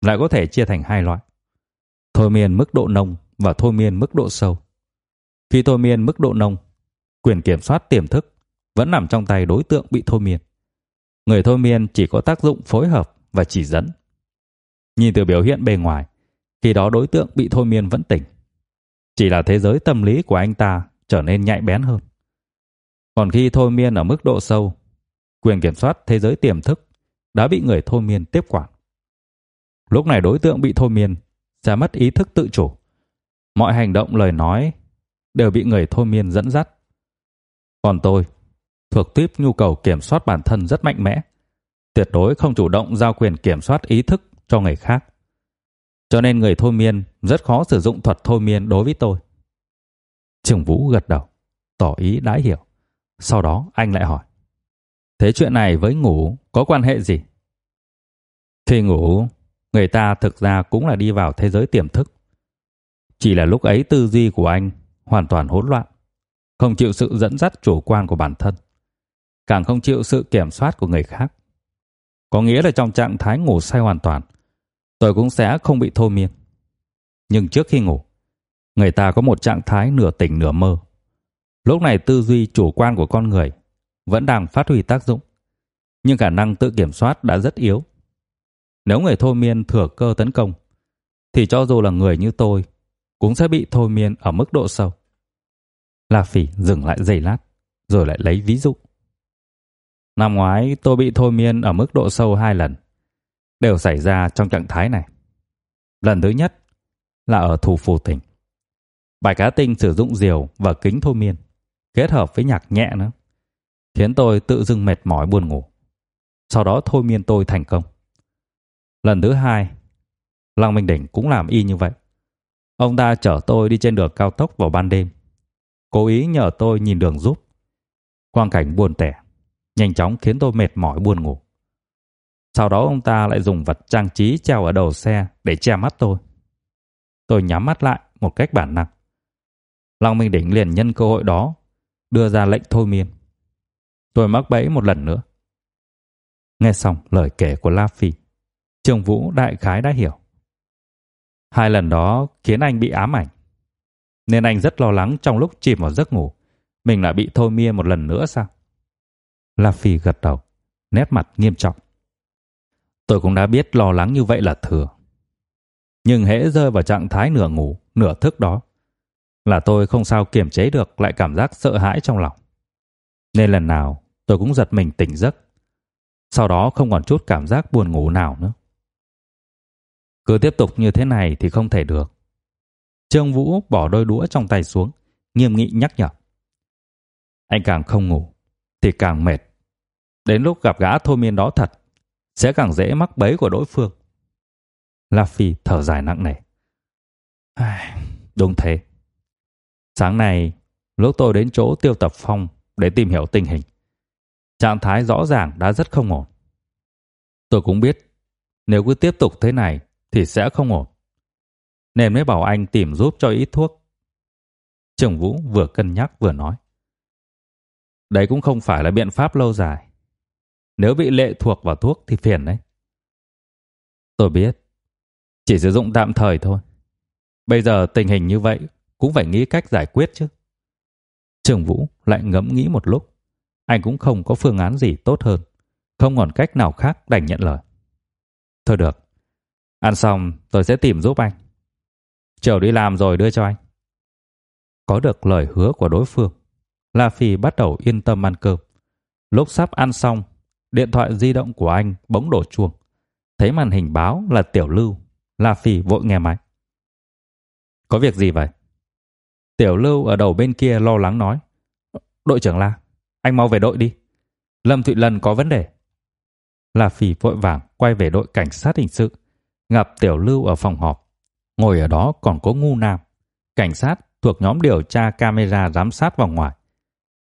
lại có thể chia thành hai loại. Thôi miên mức độ nông và thôi miên mức độ sâu. Khi thôi miên mức độ nông, quyền kiểm soát tiềm thức vẫn nằm trong tay đối tượng bị thôi miên. Người thôi miên chỉ có tác dụng phối hợp và chỉ dẫn. Nhìn từ biểu hiện bề ngoài, khi đó đối tượng bị thôi miên vẫn tỉnh. Chỉ là thế giới tâm lý của anh ta trở nên nhạy bén hơn. Còn khi thôi miên ở mức độ sâu, quyền kiểm soát thế giới tiềm thức đã bị người thôi miên tiếp quản. Lúc này đối tượng bị thôi miên sẽ mất ý thức tự chủ. Mọi hành động lời nói đều bị người thôi miên dẫn dắt. Còn tôi thuộc tiếp nhu cầu kiểm soát bản thân rất mạnh mẽ, tuyệt đối không chủ động giao quyền kiểm soát ý thức cho người khác. Cho nên người thôi miên rất khó sử dụng thuật thôi miên đối với tôi. Trường Vũ gật đầu, tỏ ý đã hiểu. Sau đó anh lại hỏi. Thế chuyện này với ngủ có quan hệ gì? Khi ngủ, người ta thực ra cũng là đi vào thế giới tiềm thức. Chỉ là lúc ấy tư duy của anh hoàn toàn hỗn loạn, không chịu sự dẫn dắt chủ quan của bản thân, càng không chịu sự kiểm soát của người khác. Có nghĩa là trong trạng thái ngủ say hoàn toàn, tôi cũng sẽ không bị thôi miên. Nhưng trước khi ngủ, người ta có một trạng thái nửa tỉnh nửa mơ. Lúc này tư duy chủ quan của con người vẫn đang phát huy tác dụng, nhưng khả năng tự kiểm soát đã rất yếu. Nếu người thôi miên thừa cơ tấn công, thì cho dù là người như tôi cũng sẽ bị thôi miên ở mức độ sâu. La Phỉ dừng lại giây lát, rồi lại lấy ví dụ. Năm ngoái tôi bị thôi miên ở mức độ sâu hai lần, đều xảy ra trong trạng thái này. Lần thứ nhất là ở thủ phủ tỉnh. Bài cá tinh sử dụng diều và kính thôi miên, kết hợp với nhạc nhẹ nữa, khiến tôi tự dưng mệt mỏi buồn ngủ. Sau đó thôi miên tôi thành công. Lần thứ hai, Lăng Minh Đỉnh cũng làm y như vậy. Ông ta chở tôi đi trên đường cao tốc vào ban đêm, cố ý nhờ tôi nhìn đường giúp. Quang cảnh buồn tẻ, nhanh chóng khiến tôi mệt mỏi buồn ngủ. Sau đó ông ta lại dùng vật trang trí treo ở đầu xe để che mắt tôi. Tôi nhắm mắt lại một cách bản năng. Long Minh Đỉnh liền nhân cơ hội đó đưa ra lệnh thôi miên. Tôi mắc bẫy một lần nữa. Nghe xong lời kể của La Phi, Trương Vũ đại khái đã hiểu. Hai lần đó khiến anh bị ám ảnh. Nên anh rất lo lắng trong lúc chìm vào giấc ngủ, mình lại bị thôi miên một lần nữa sao? La Phi gật đầu, nét mặt nghiêm trọng. Tôi cũng đã biết lo lắng như vậy là thừa. Nhưng hễ rơi vào trạng thái nửa ngủ, nửa thức đó, là tôi không sao kiềm chế được lại cảm giác sợ hãi trong lòng. Nên lần nào tôi cũng giật mình tỉnh giấc. Sau đó không còn chút cảm giác buồn ngủ nào nữa. Cứ tiếp tục như thế này thì không thể được. Trương Vũ bỏ đôi đũa trong tay xuống, nghiêm nghị nhắc nhở. Anh càng không ngủ, thì càng mệt. Đến lúc gặp gã thôi miên đó thật, sẽ càng dễ mắc bẫy của đối phương. La Phi thở dài nặng nề. Đúng thế. Sáng nay, lúc tôi đến chỗ tiêu tập phong để tìm hiểu tình hình, trạng thái rõ ràng đã rất không ổn. Tôi cũng biết, nếu cứ tiếp tục thế này thì sẽ không ổn. Nên mới bảo anh tìm giúp cho ít thuốc. Trường Vũ vừa cân nhắc vừa nói. Đấy cũng không phải là biện pháp lâu dài. Nếu bị lệ thuộc vào thuốc thì phiền đấy. Tôi biết. Chỉ sử dụng tạm thời thôi. Bây giờ tình hình như vậy cũng phải nghĩ cách giải quyết chứ. Trường Vũ lại ngẫm nghĩ một lúc. Anh cũng không có phương án gì tốt hơn. Không còn cách nào khác đành nhận lời. Thôi được. Ăn xong tôi sẽ tìm giúp anh. Chiều đi làm rồi đưa cho anh. Có được lời hứa của đối phương, La Phi bắt đầu yên tâm ăn cơm. Lúc sắp ăn xong, điện thoại di động của anh bỗng đổ chuông. Thấy màn hình báo là Tiểu Lưu, La Phi vội nghe máy. Có việc gì vậy? Tiểu Lưu ở đầu bên kia lo lắng nói. Đội trưởng La, anh mau về đội đi. Lâm Thụy Lân có vấn đề. La Phi vội vàng quay về đội cảnh sát hình sự, gặp Tiểu Lưu ở phòng họp. Ngồi ở đó còn có Ngu Nam, cảnh sát thuộc nhóm điều tra camera giám sát vòng ngoài.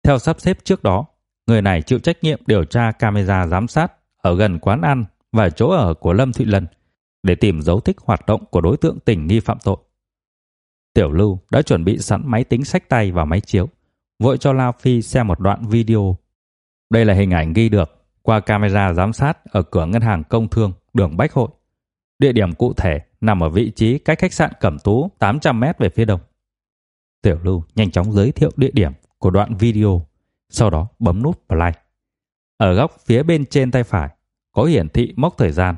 Theo sắp xếp trước đó, người này chịu trách nhiệm điều tra camera giám sát ở gần quán ăn và chỗ ở của Lâm Thụy Lân để tìm dấu tích hoạt động của đối tượng tình nghi phạm tội. Tiểu Lưu đã chuẩn bị sẵn máy tính sách tay và máy chiếu, vội cho La Phi xem một đoạn video. Đây là hình ảnh ghi được qua camera giám sát ở cửa ngân hàng công thương đường Bách Hội. Địa điểm cụ thể nằm ở vị trí cách khách sạn Cẩm Tú 800 m về phía đông. Tiểu Lưu nhanh chóng giới thiệu địa điểm của đoạn video, sau đó bấm nút play. Ở góc phía bên trên tay phải có hiển thị mốc thời gian.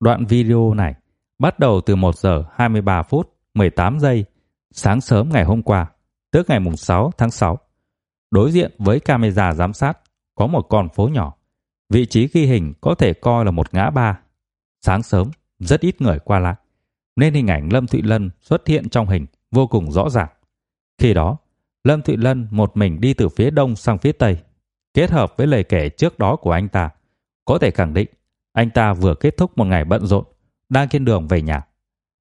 Đoạn video này bắt đầu từ 1 giờ 23 phút 18 giây sáng sớm ngày hôm qua, tức ngày mùng 6 tháng 6. Đối diện với camera giám sát có một con phố nhỏ. Vị trí ghi hình có thể coi là một ngã ba. Sáng sớm, rất ít người qua lại, nên hình ảnh Lâm Thụy Lân xuất hiện trong hình vô cùng rõ ràng. Khi đó, Lâm Thụy Lân một mình đi từ phía đông sang phía tây. kết hợp với lời kể trước đó của anh ta, có thể khẳng định anh ta vừa kết thúc một ngày bận rộn, đang trên đường về nhà.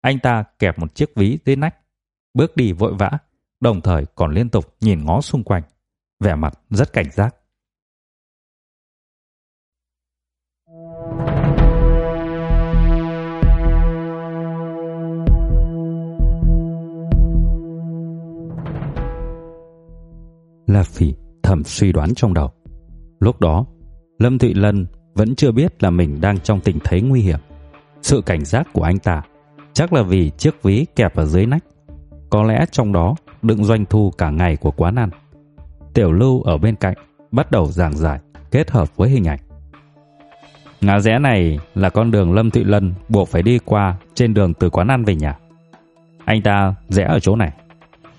Anh ta kẹp một chiếc ví dưới nách, bước đi vội vã, đồng thời còn liên tục nhìn ngó xung quanh, vẻ mặt rất cảnh giác. La Phỉ thầm suy đoán trong đầu. Lúc đó, Lâm Thụy Lân vẫn chưa biết là mình đang trong tình thế nguy hiểm. Sự cảnh giác của anh ta chắc là vì chiếc ví kẹp ở dưới nách. Có lẽ trong đó đựng doanh thu cả ngày của quán ăn. Tiểu Lưu ở bên cạnh bắt đầu giảng giải kết hợp với hình ảnh. Ngã rẽ này là con đường Lâm Thụy Lân buộc phải đi qua trên đường từ quán ăn về nhà. Anh ta rẽ ở chỗ này,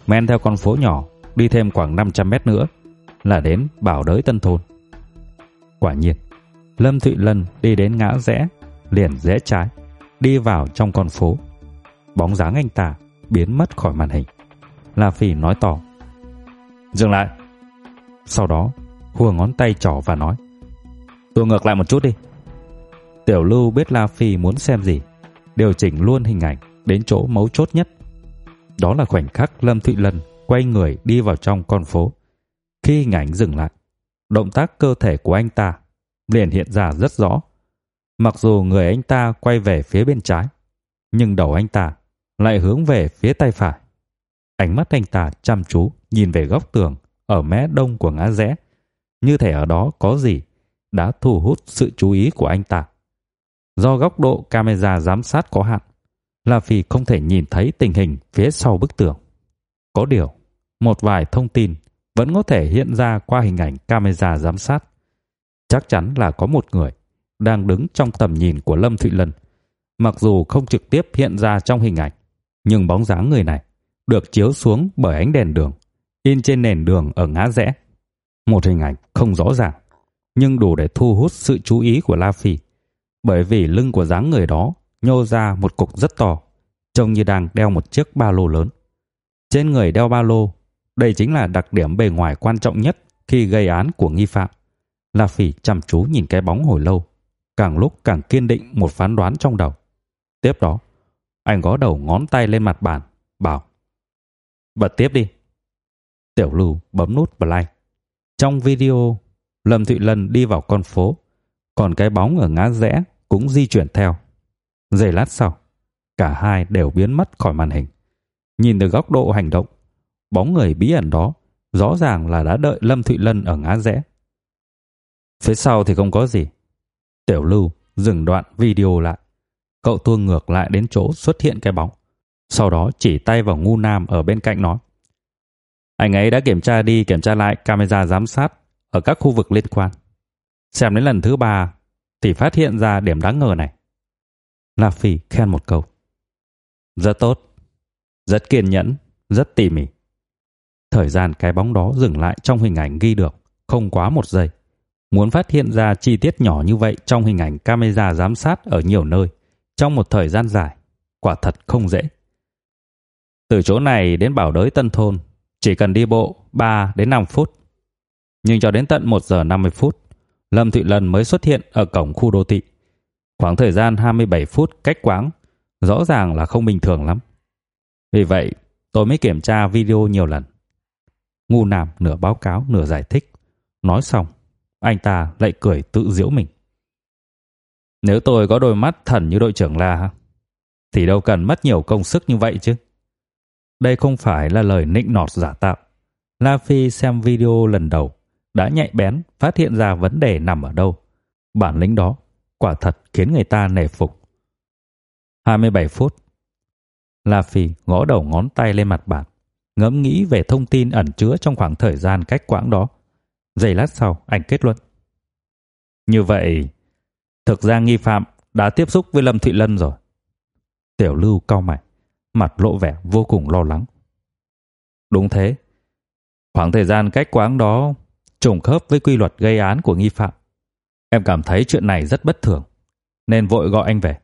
men theo con phố nhỏ, đi thêm khoảng 500 mét nữa là đến Bảo Đới Tân Thôn. Quả nhiên, Lâm Thụy Lân đi đến ngã rẽ, liền rẽ trái, đi vào trong con phố. Bóng dáng anh ta biến mất khỏi màn hình. La Phỉ nói to. Dừng lại. Sau đó, hùa ngón tay trỏ và nói. Tôi ngược lại một chút đi. Tiểu Lưu biết La Phi muốn xem gì, điều chỉnh luôn hình ảnh đến chỗ mấu chốt nhất. Đó là khoảnh khắc Lâm Thụy Lân quay người đi vào trong con phố. Khi hình ảnh dừng lại, động tác cơ thể của anh ta liền hiện ra rất rõ. Mặc dù người anh ta quay về phía bên trái, nhưng đầu anh ta lại hướng về phía tay phải. Ánh mắt anh ta chăm chú nhìn về góc tường ở mé đông của ngã rẽ, như thể ở đó có gì đã thu hút sự chú ý của anh ta. Do góc độ camera giám sát có hạn, La Phi không thể nhìn thấy tình hình phía sau bức tường. Có điều, một vài thông tin vẫn có thể hiện ra qua hình ảnh camera giám sát. Chắc chắn là có một người đang đứng trong tầm nhìn của Lâm Thụy Lân. Mặc dù không trực tiếp hiện ra trong hình ảnh, nhưng bóng dáng người này được chiếu xuống bởi ánh đèn đường, in trên nền đường ở ngã rẽ. Một hình ảnh không rõ ràng, nhưng đủ để thu hút sự chú ý của La Phi, bởi vì lưng của dáng người đó nhô ra một cục rất to, trông như đang đeo một chiếc ba lô lớn. Trên người đeo ba lô, đây chính là đặc điểm bề ngoài quan trọng nhất khi gây án của nghi phạm. La Phỉ chăm chú nhìn cái bóng hồi lâu, càng lúc càng kiên định một phán đoán trong đầu. Tiếp đó, anh gõ đầu ngón tay lên mặt bàn, bảo: "Bật tiếp đi." Tiểu Lưu bấm nút play. Trong video, Lâm Thụy Lân đi vào con phố, còn cái bóng ở ngã rẽ cũng di chuyển theo. Giây lát sau, cả hai đều biến mất khỏi màn hình. Nhìn từ góc độ hành động, bóng người bí ẩn đó rõ ràng là đã đợi Lâm Thụy Lân ở ngã rẽ. Phía sau thì không có gì. Tiểu Lưu dừng đoạn video lại. Cậu tua ngược lại đến chỗ xuất hiện cái bóng. Sau đó chỉ tay vào ngu nam ở bên cạnh nói. Anh ấy đã kiểm tra đi kiểm tra lại camera giám sát ở các khu vực liên quan. Xem đến lần thứ ba thì phát hiện ra điểm đáng ngờ này. La Phi khen một câu. Rất tốt, rất kiên nhẫn, rất tỉ mỉ. Thời gian cái bóng đó dừng lại trong hình ảnh ghi được không quá một giây. Muốn phát hiện ra chi tiết nhỏ như vậy trong hình ảnh camera giám sát ở nhiều nơi trong một thời gian dài, quả thật không dễ. Từ chỗ này đến Bảo Đới Tân Thôn chỉ cần đi bộ 3 đến 5 phút. Nhưng cho đến tận 1 giờ 50 phút, Lâm Thụy Lân mới xuất hiện ở cổng khu đô thị. Khoảng thời gian 27 phút cách quãng, rõ ràng là không bình thường lắm. Vì vậy, tôi mới kiểm tra video nhiều lần. Ngu Nam nửa báo cáo nửa giải thích. Nói xong, anh ta lại cười tự giễu mình. Nếu tôi có đôi mắt thần như đội trưởng La, thì đâu cần mất nhiều công sức như vậy chứ. Đây không phải là lời nịnh nọt giả tạo. La Phi xem video lần đầu đã nhạy bén phát hiện ra vấn đề nằm ở đâu. Bản lĩnh đó quả thật khiến người ta nể phục. 27 phút. La Phi gõ đầu ngón tay lên mặt bàn, ngẫm nghĩ về thông tin ẩn chứa trong khoảng thời gian cách quãng đó. Giây lát sau, anh kết luận. Như vậy, thực ra nghi phạm đã tiếp xúc với Lâm Thụy Lân rồi. Tiểu Lưu cau mày, mặt lộ vẻ vô cùng lo lắng. Đúng thế. Khoảng thời gian cách quãng đó trùng khớp với quy luật gây án của nghi phạm. Em cảm thấy chuyện này rất bất thường, nên vội gọi anh về.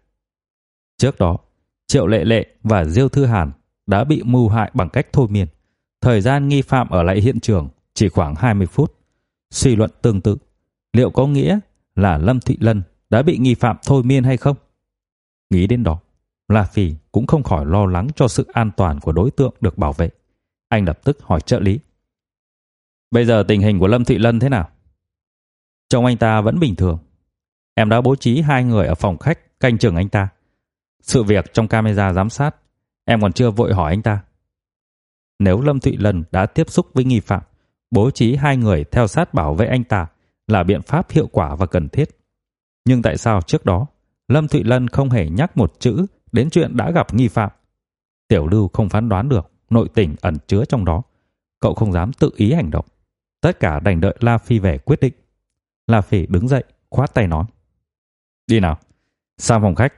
Trước đó, Triệu Lệ Lệ và Diêu Thư Hàn đã bị mưu hại bằng cách thôi miên. Thời gian nghi phạm ở lại hiện trường chỉ khoảng 20 phút. suy luận tương tự. Liệu có nghĩa là Lâm Thị Lân đã bị nghi phạm thôi miên hay không? Nghĩ đến đó, La Phi cũng không khỏi lo lắng cho sự an toàn của đối tượng được bảo vệ. Anh lập tức hỏi trợ lý. Bây giờ tình hình của Lâm Thị Lân thế nào? Trông anh ta vẫn bình thường. Em đã bố trí hai người ở phòng khách canh chừng anh ta. Sự việc trong camera giám sát, em còn chưa vội hỏi anh ta. Nếu Lâm Thụy Lân đã tiếp xúc với nghi phạm, bố trí hai người theo sát bảo vệ anh ta là biện pháp hiệu quả và cần thiết. Nhưng tại sao trước đó Lâm Thụy Lân không hề nhắc một chữ đến chuyện đã gặp nghi phạm? Tiểu Lưu không phán đoán được nội tình ẩn chứa trong đó. Cậu không dám tự ý hành động. Tất cả đành đợi La Phi về quyết định. La Phi đứng dậy, khoát tay nói. Đi nào, sang phòng khách.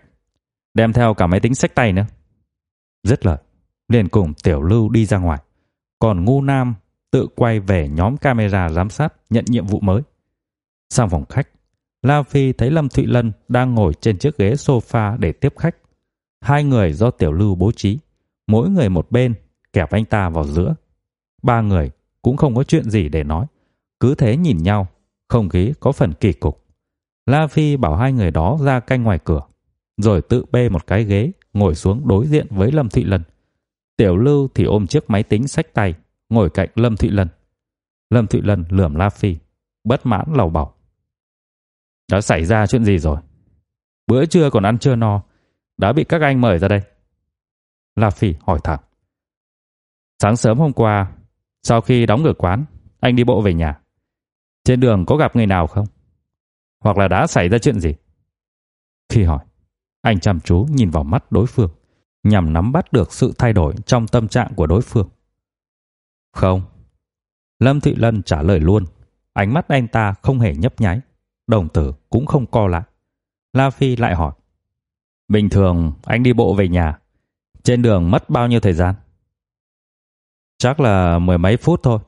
Đem theo cả máy tính sách tay nữa. Dứt lời, liền cùng Tiểu Lưu đi ra ngoài. Còn Ngu Nam tự quay về nhóm camera giám sát nhận nhiệm vụ mới. Sang phòng khách, La Phi thấy Lâm Thụy Lân đang ngồi trên chiếc ghế sofa để tiếp khách. Hai người do Tiểu Lưu bố trí, mỗi người một bên, kẹp anh ta vào giữa. Ba người cũng không có chuyện gì để nói, cứ thế nhìn nhau, không khí có phần kỳ cục. La Phi bảo hai người đó ra canh ngoài cửa, rồi tự bê một cái ghế ngồi xuống đối diện với Lâm Thụy Lân. Tiểu Lưu thì ôm chiếc máy tính sách tay, ngồi cạnh Lâm Thụy Lân. Lâm Thụy Lân lườm La Phi, bất mãn lầu bầu. Đã xảy ra chuyện gì rồi? Bữa trưa còn ăn chưa no, đã bị các anh mời ra đây. La Phi hỏi thẳng. Sáng sớm hôm qua, sau khi đóng cửa quán, anh đi bộ về nhà. Trên đường có gặp người nào không? Hoặc là đã xảy ra chuyện gì? Khi hỏi, anh chăm chú nhìn vào mắt đối phương, nhằm nắm bắt được sự thay đổi trong tâm trạng của đối phương. Không. Lâm Thị Lân trả lời luôn, ánh mắt anh ta không hề nhấp nháy, đồng tử cũng không co lại. La Phi lại hỏi, bình thường anh đi bộ về nhà, trên đường mất bao nhiêu thời gian? Chắc là mười mấy phút thôi.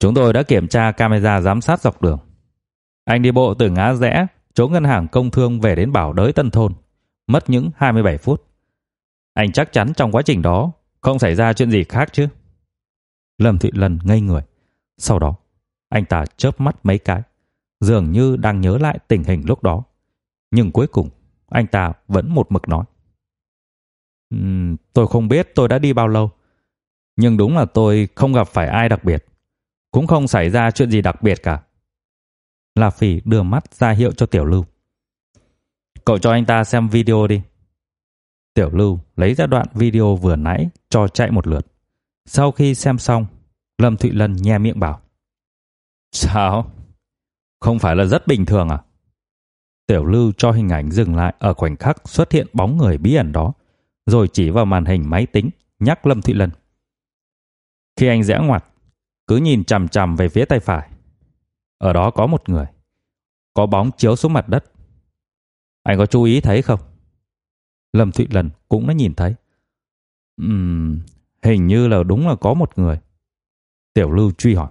Chúng tôi đã kiểm tra camera giám sát dọc đường. Anh đi bộ từ ngã rẽ chỗ ngân hàng công thương về đến Bảo Đới Tân Thôn, mất những 27 phút. Anh chắc chắn trong quá trình đó không xảy ra chuyện gì khác chứ? Lâm Thụy Lân ngây người. Sau đó, anh ta chớp mắt mấy cái, dường như đang nhớ lại tình hình lúc đó. Nhưng cuối cùng, anh ta vẫn một mực nói. Um, tôi không biết tôi đã đi bao lâu. Nhưng đúng là tôi không gặp phải ai đặc biệt. Cũng không xảy ra chuyện gì đặc biệt cả. La phỉ đưa mắt ra hiệu cho Tiểu Lưu. Cậu cho anh ta xem video đi. Tiểu Lưu lấy ra đoạn video vừa nãy cho chạy một lượt. Sau khi xem xong, Lâm Thụy Lân nhe miệng bảo. Sao? Không phải là rất bình thường à? Tiểu Lưu cho hình ảnh dừng lại ở khoảnh khắc xuất hiện bóng người bí ẩn đó, rồi chỉ vào màn hình máy tính, nhắc Lâm Thụy Lân. Khi anh rẽ ngoặt, cứ nhìn chằm chằm về phía tay phải. Ở đó có một người, có bóng chiếu xuống mặt đất. Anh có chú ý thấy không? Lâm Thụy Lần cũng đã nhìn thấy. Ừm, hình như là đúng là có một người. Tiểu Lưu truy hỏi.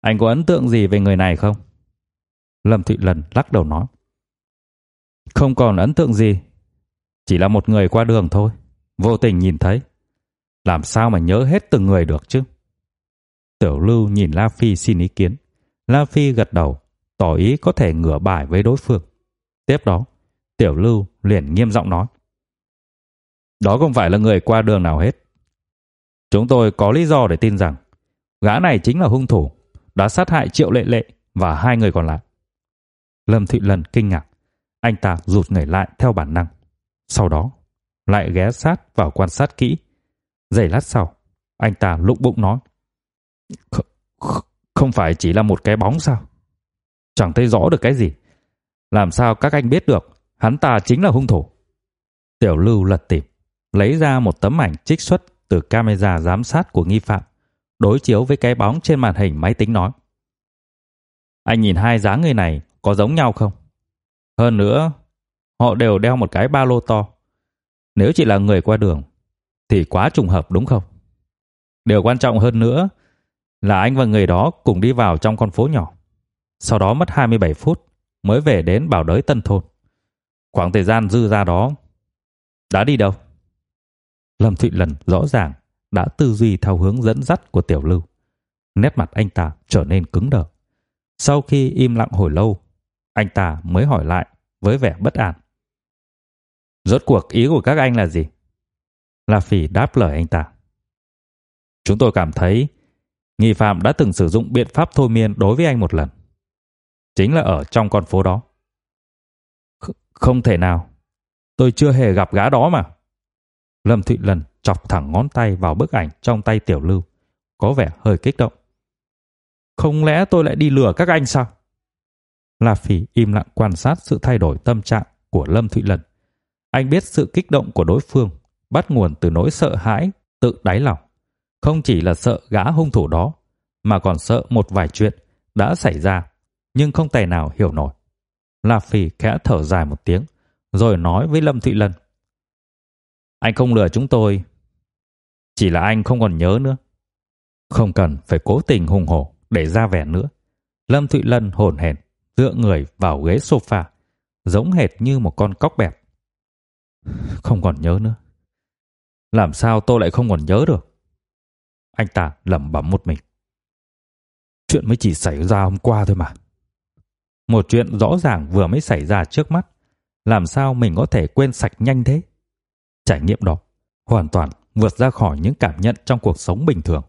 Anh có ấn tượng gì về người này không? Lâm Thụy Lần lắc đầu nói. Không còn ấn tượng gì. Chỉ là một người qua đường thôi. Vô tình nhìn thấy. Làm sao mà nhớ hết từng người được chứ? Tiểu Lưu nhìn La Phi xin ý kiến. La Phi gật đầu, tỏ ý có thể ngửa bài với đối phương. Tiếp đó, Tiểu Lưu liền nghiêm giọng nói. Đó không phải là người qua đường nào hết. Chúng tôi có lý do để tin rằng gã này chính là hung thủ đã sát hại Triệu Lệ Lệ và hai người còn lại. Lâm Thụy Lân kinh ngạc, anh ta rụt người lại theo bản năng. Sau đó, lại ghé sát vào quan sát kỹ. Giây lát sau, anh ta lụng bụng nói: "Không phải chỉ là một cái bóng sao? Chẳng thấy rõ được cái gì. Làm sao các anh biết được hắn ta chính là hung thủ?" Tiểu Lưu lật tìm, lấy ra một tấm ảnh trích xuất từ camera giám sát của nghi phạm, đối chiếu với cái bóng trên màn hình máy tính nói. Anh nhìn hai dáng người này có giống nhau không? Hơn nữa, họ đều đeo một cái ba lô to. Nếu chỉ là người qua đường thì quá trùng hợp đúng không? Điều quan trọng hơn nữa là anh và người đó cùng đi vào trong con phố nhỏ. Sau đó mất 27 phút mới về đến Bảo Đới Tân Thôn. Khoảng thời gian dư ra đó đã đi đâu? Lâm Thụy Lần rõ ràng đã tư duy theo hướng dẫn dắt của Tiểu Lưu. Nét mặt anh ta trở nên cứng đờ. Sau khi im lặng hồi lâu, anh ta mới hỏi lại với vẻ bất an. Rốt cuộc ý của các anh là gì? La Phỉ đáp lời anh ta. Chúng tôi cảm thấy nghi phạm đã từng sử dụng biện pháp thôi miên đối với anh một lần. Chính là ở trong con phố đó. Không thể nào. Tôi chưa hề gặp gã đó mà. Lâm Thụy Lần chọc thẳng ngón tay vào bức ảnh trong tay Tiểu Lưu, có vẻ hơi kích động. Không lẽ tôi lại đi lừa các anh sao? La Phỉ im lặng quan sát sự thay đổi tâm trạng của Lâm Thụy Lần. Anh biết sự kích động của đối phương bắt nguồn từ nỗi sợ hãi tự đáy lòng. Không chỉ là sợ gã hung thủ đó, mà còn sợ một vài chuyện đã xảy ra nhưng không thể nào hiểu nổi. La Phi khẽ thở dài một tiếng, rồi nói với Lâm Thụy Lân. Anh không lừa chúng tôi, chỉ là anh không còn nhớ nữa. Không cần phải cố tình hùng hổ để ra vẻ nữa. Lâm Thụy Lân hồn hển dựa người vào ghế sofa, giống hệt như một con cóc bẹp. Không còn nhớ nữa. Làm sao tôi lại không còn nhớ được? Anh ta lẩm bẩm một mình. Chuyện mới chỉ xảy ra hôm qua thôi mà. Một chuyện rõ ràng vừa mới xảy ra trước mắt, làm sao mình có thể quên sạch nhanh thế? Trải nghiệm đó hoàn toàn vượt ra khỏi những cảm nhận trong cuộc sống bình thường,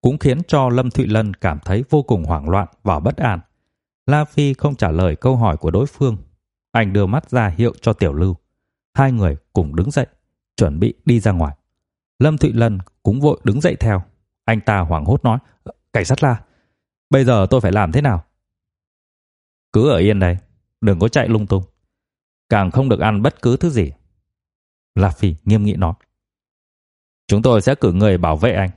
cũng khiến cho Lâm Thụy Lân cảm thấy vô cùng hoảng loạn và bất an. La Phi không trả lời câu hỏi của đối phương, anh đưa mắt ra hiệu cho Tiểu Lưu. Hai người cùng đứng dậy, chuẩn bị đi ra ngoài. Lâm Thụy Lân cũng vội đứng dậy theo. Anh ta hoảng hốt nói, ờ, cảnh sát La, bây giờ tôi phải làm thế nào? Cứ ở yên đây, đừng có chạy lung tung. Càng không được ăn bất cứ thứ gì. La Phi nghiêm nghị nói. Chúng tôi sẽ cử người bảo vệ anh.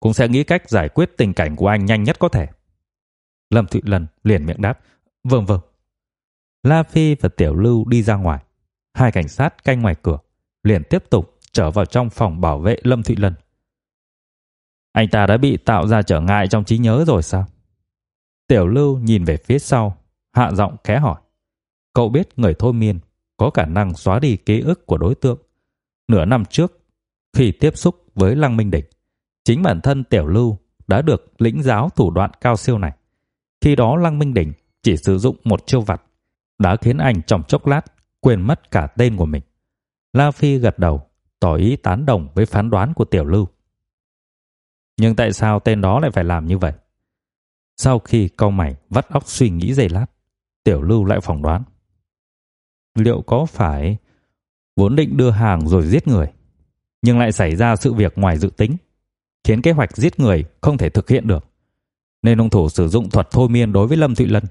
Cũng sẽ nghĩ cách giải quyết tình cảnh của anh nhanh nhất có thể. Lâm Thụy Lân liền miệng đáp. Vâng vâng. La Phi và Tiểu Lưu đi ra ngoài. Hai cảnh sát canh ngoài cửa. Liền tiếp tục trở vào trong phòng bảo vệ Lâm Thụy Lân. Anh ta đã bị tạo ra trở ngại trong trí nhớ rồi sao? Tiểu Lưu nhìn về phía sau, hạ giọng khẽ hỏi. Cậu biết người thôi miên có khả năng xóa đi ký ức của đối tượng. Nửa năm trước, khi tiếp xúc với Lăng Minh Địch, chính bản thân Tiểu Lưu đã được lĩnh giáo thủ đoạn cao siêu này. Khi đó Lăng Minh Đỉnh chỉ sử dụng một chiêu vặt, đã khiến anh trong chốc lát quên mất cả tên của mình. La Phi gật đầu, tỏ ý tán đồng với phán đoán của Tiểu Lưu. Nhưng tại sao tên đó lại phải làm như vậy? Sau khi câu mày vắt óc suy nghĩ giây lát, Tiểu Lưu lại phỏng đoán. Liệu có phải vốn định đưa hàng rồi giết người, nhưng lại xảy ra sự việc ngoài dự tính, khiến kế hoạch giết người không thể thực hiện được? Nên hung thủ sử dụng thuật thôi miên đối với Lâm Thụy Lân,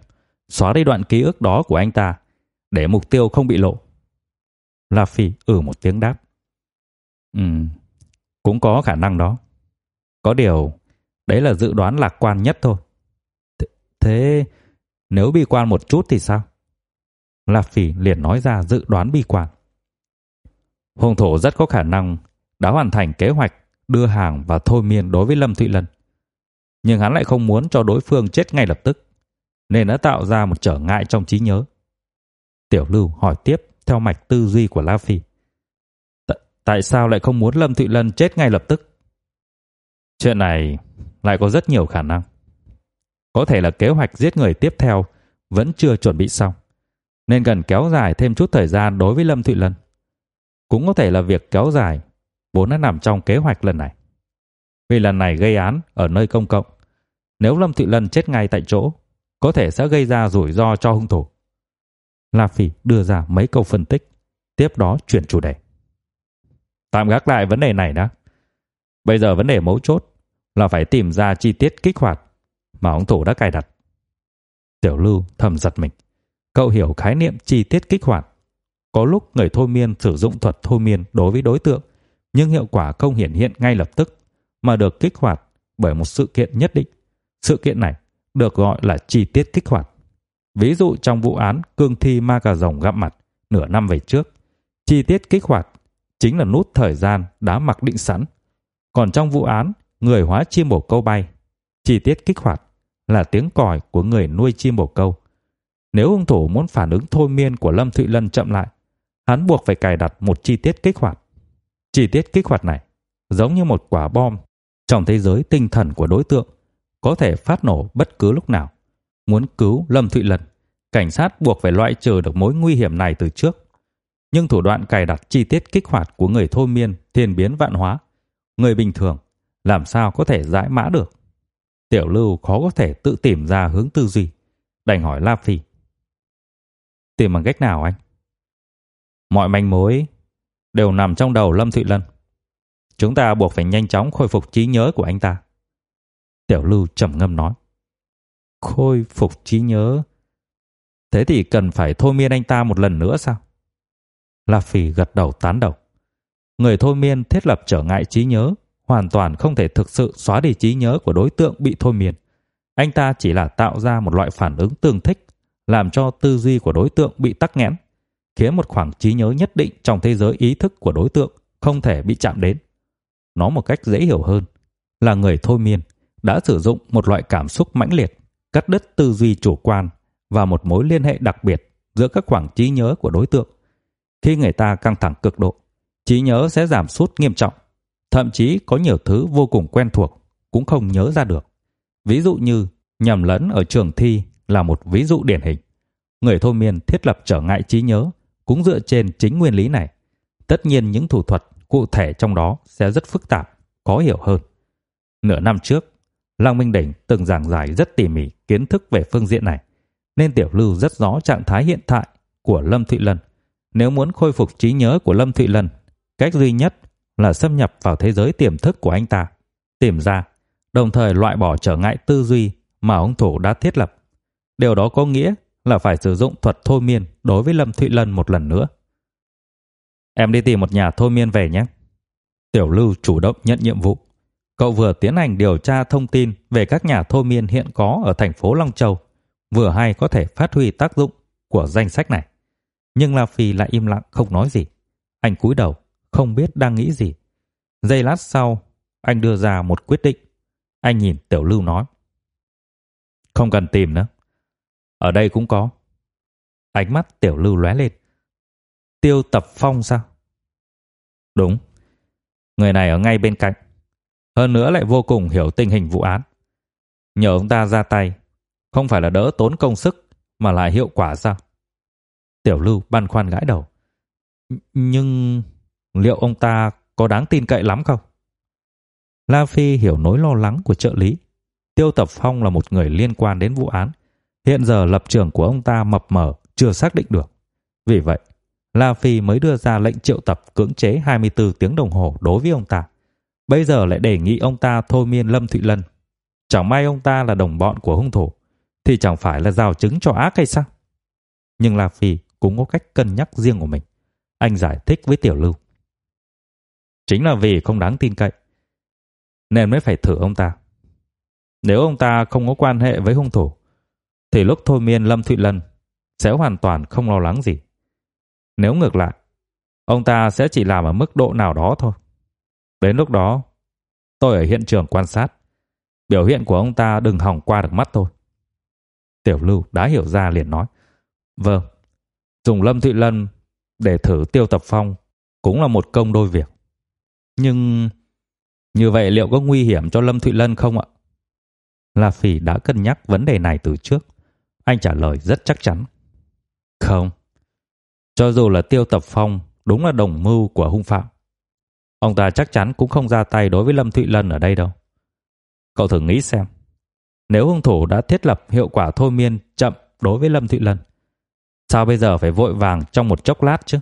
xóa đi đoạn ký ức đó của anh ta để mục tiêu không bị lộ. La Phi ử ừ một tiếng đáp. Ừm, cũng có khả năng đó. Có điều, đấy là dự đoán lạc quan nhất thôi. Th thế nếu bi quan một chút thì sao? La Phỉ liền nói ra dự đoán bi quan. Hung thủ rất có khả năng đã hoàn thành kế hoạch đưa hàng và thôi miên đối với Lâm Thụy Lân. Nhưng hắn lại không muốn cho đối phương chết ngay lập tức, nên đã tạo ra một trở ngại trong trí nhớ. Tiểu Lưu hỏi tiếp theo mạch tư duy của La Phi. Tại sao lại không muốn Lâm Thụy Lân chết ngay lập tức? Chuyện này lại có rất nhiều khả năng. Có thể là kế hoạch giết người tiếp theo vẫn chưa chuẩn bị xong, nên cần kéo dài thêm chút thời gian đối với Lâm Thụy Lân. Cũng có thể là việc kéo dài vốn đã nằm trong kế hoạch lần này. Vì lần này gây án ở nơi công cộng, nếu Lâm Thụy Lân chết ngay tại chỗ, có thể sẽ gây ra rủi ro cho hung thủ. La Phỉ đưa ra mấy câu phân tích, tiếp đó chuyển chủ đề. Tạm gác lại vấn đề này đã. Bây giờ vấn đề mấu chốt là phải tìm ra chi tiết kích hoạt mà hung thủ đã cài đặt. Tiểu Lưu thầm giật mình. Cậu hiểu khái niệm chi tiết kích hoạt. Có lúc người thôi miên sử dụng thuật thôi miên đối với đối tượng, nhưng hiệu quả không hiển hiện ngay lập tức, mà được kích hoạt bởi một sự kiện nhất định. Sự kiện này được gọi là chi tiết kích hoạt. Ví dụ trong vụ án cương thi ma cà rồng gặp mặt nửa năm về trước, chi tiết kích hoạt chính là nút thời gian đã mặc định sẵn. Còn trong vụ án người hóa chim bồ câu bay, chi tiết kích hoạt là tiếng còi của người nuôi chim bồ câu. Nếu hung thủ muốn phản ứng thôi miên của Lâm Thụy Lân chậm lại, hắn buộc phải cài đặt một chi tiết kích hoạt. Chi tiết kích hoạt này giống như một quả bom trong thế giới tinh thần của đối tượng, có thể phát nổ bất cứ lúc nào. Muốn cứu Lâm Thụy Lân, cảnh sát buộc phải loại trừ được mối nguy hiểm này từ trước. Nhưng thủ đoạn cài đặt chi tiết kích hoạt của người thôi miên thiên biến vạn hóa, người bình thường làm sao có thể giải mã được. Tiểu Lưu khó có thể tự tìm ra hướng tư duy, đành hỏi La Phi. Tìm bằng cách nào anh? Mọi manh mối đều nằm trong đầu Lâm Thụy Lân. Chúng ta buộc phải nhanh chóng khôi phục trí nhớ của anh ta. Tiểu Lưu trầm ngâm nói. Khôi phục trí nhớ? Thế thì cần phải thôi miên anh ta một lần nữa sao? La Phi gật đầu tán đầu. Người thôi miên thiết lập trở ngại trí nhớ, hoàn toàn không thể thực sự xóa đi trí nhớ của đối tượng bị thôi miên. Anh ta chỉ là tạo ra một loại phản ứng tương thích, làm cho tư duy của đối tượng bị tắc nghẽn, khiến một khoảng trí nhớ nhất định trong thế giới ý thức của đối tượng không thể bị chạm đến. Nói một cách dễ hiểu hơn, là người thôi miên đã sử dụng một loại cảm xúc mãnh liệt, cắt đứt tư duy chủ quan và một mối liên hệ đặc biệt giữa các khoảng trí nhớ của đối tượng. Khi người ta căng thẳng cực độ, trí nhớ sẽ giảm sút nghiêm trọng, thậm chí có nhiều thứ vô cùng quen thuộc cũng không nhớ ra được. Ví dụ như nhầm lẫn ở trường thi là một ví dụ điển hình. Người thôi miên thiết lập trở ngại trí nhớ cũng dựa trên chính nguyên lý này. Tất nhiên những thủ thuật cụ thể trong đó sẽ rất phức tạp, khó hiểu hơn. Nửa năm trước, Lăng Minh Đỉnh từng giảng giải rất tỉ mỉ kiến thức về phương diện này, nên Tiểu Lưu rất rõ trạng thái hiện tại của Lâm Thụy Lân. Nếu muốn khôi phục trí nhớ của Lâm Thụy Lân, cách duy nhất là xâm nhập vào thế giới tiềm thức của anh ta, tìm ra, đồng thời loại bỏ trở ngại tư duy mà ông thủ đã thiết lập. Điều đó có nghĩa là phải sử dụng thuật thôi miên đối với Lâm Thụy Lân một lần nữa. Em đi tìm một nhà thôi miên về nhé. Tiểu Lưu chủ động nhận nhiệm vụ. Cậu vừa tiến hành điều tra thông tin về các nhà thôi miên hiện có ở thành phố Long Châu, vừa hay có thể phát huy tác dụng của danh sách này. Nhưng La Phi lại im lặng không nói gì. Anh cúi đầu, không biết đang nghĩ gì. Giây lát sau, anh đưa ra một quyết định. Anh nhìn Tiểu Lưu nói. Không cần tìm nữa. Ở đây cũng có. Ánh mắt Tiểu Lưu lóe lên. Tiêu Tập Phong sao? Đúng. Người này ở ngay bên cạnh. Hơn nữa lại vô cùng hiểu tình hình vụ án. Nhờ ông ta ra tay, không phải là đỡ tốn công sức mà lại hiệu quả sao? Tiểu Lưu băn khoăn gãi đầu. Nhưng liệu ông ta có đáng tin cậy lắm không? La Phi hiểu nỗi lo lắng của trợ lý. Tiêu Tập Phong là một người liên quan đến vụ án. Hiện giờ lập trường của ông ta mập mờ, chưa xác định được. Vì vậy, La Phi mới đưa ra lệnh triệu tập cưỡng chế 24 tiếng đồng hồ đối với ông ta. Bây giờ lại đề nghị ông ta thôi miên Lâm Thụy Lân. Chẳng may ông ta là đồng bọn của hung thủ, thì chẳng phải là rào chứng cho ác hay sao? Nhưng La Phi cũng có cách cân nhắc riêng của mình. Anh giải thích với Tiểu Lưu. Chính là vì không đáng tin cậy, nên mới phải thử ông ta. Nếu ông ta không có quan hệ với hung thủ, thì lúc thôi miên Lâm Thụy Lân sẽ hoàn toàn không lo lắng gì. Nếu ngược lại, ông ta sẽ chỉ làm ở mức độ nào đó thôi. Đến lúc đó, tôi ở hiện trường quan sát. Biểu hiện của ông ta đừng hỏng qua được mắt tôi. Tiểu Lưu đã hiểu ra liền nói. Vâng, dùng Lâm Thụy Lân để thử tiêu tập phong cũng là một công đôi việc. Nhưng như vậy liệu có nguy hiểm cho Lâm Thụy Lân không ạ? La Phỉ đã cân nhắc vấn đề này từ trước. Anh trả lời rất chắc chắn. Không. Cho dù là tiêu tập phong đúng là đồng mưu của hung phạm. Ông ta chắc chắn cũng không ra tay đối với Lâm Thụy Lân ở đây đâu. Cậu thử nghĩ xem. Nếu hung thủ đã thiết lập hiệu quả thôi miên chậm đối với Lâm Thụy Lân, sao bây giờ phải vội vàng trong một chốc lát chứ?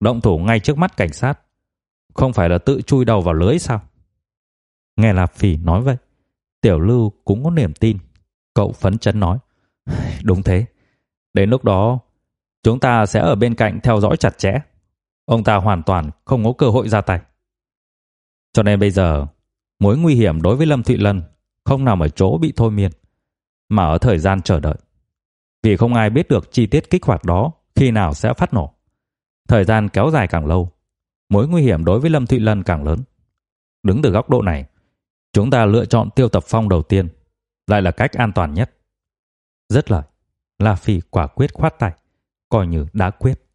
Động thủ ngay trước mắt cảnh sát, không phải là tự chui đầu vào lưới sao? Nghe Lạp Phỉ nói vậy, Tiểu Lưu cũng có niềm tin. Cậu phấn chấn nói, đúng thế. Đến lúc đó, chúng ta sẽ ở bên cạnh theo dõi chặt chẽ. Ông ta hoàn toàn không có cơ hội ra tay. Cho nên bây giờ, mối nguy hiểm đối với Lâm Thụy Lân không nằm ở chỗ bị thôi miên, mà ở thời gian chờ đợi. Vì không ai biết được chi tiết kích hoạt đó khi nào sẽ phát nổ. Thời gian kéo dài càng lâu, mối nguy hiểm đối với Lâm Thụy Lân càng lớn. Đứng từ góc độ này, chúng ta lựa chọn tiêu tập phong đầu tiên, lại là cách an toàn nhất. Rất lời, La Phi quả quyết khoát tay, coi như đã quyết.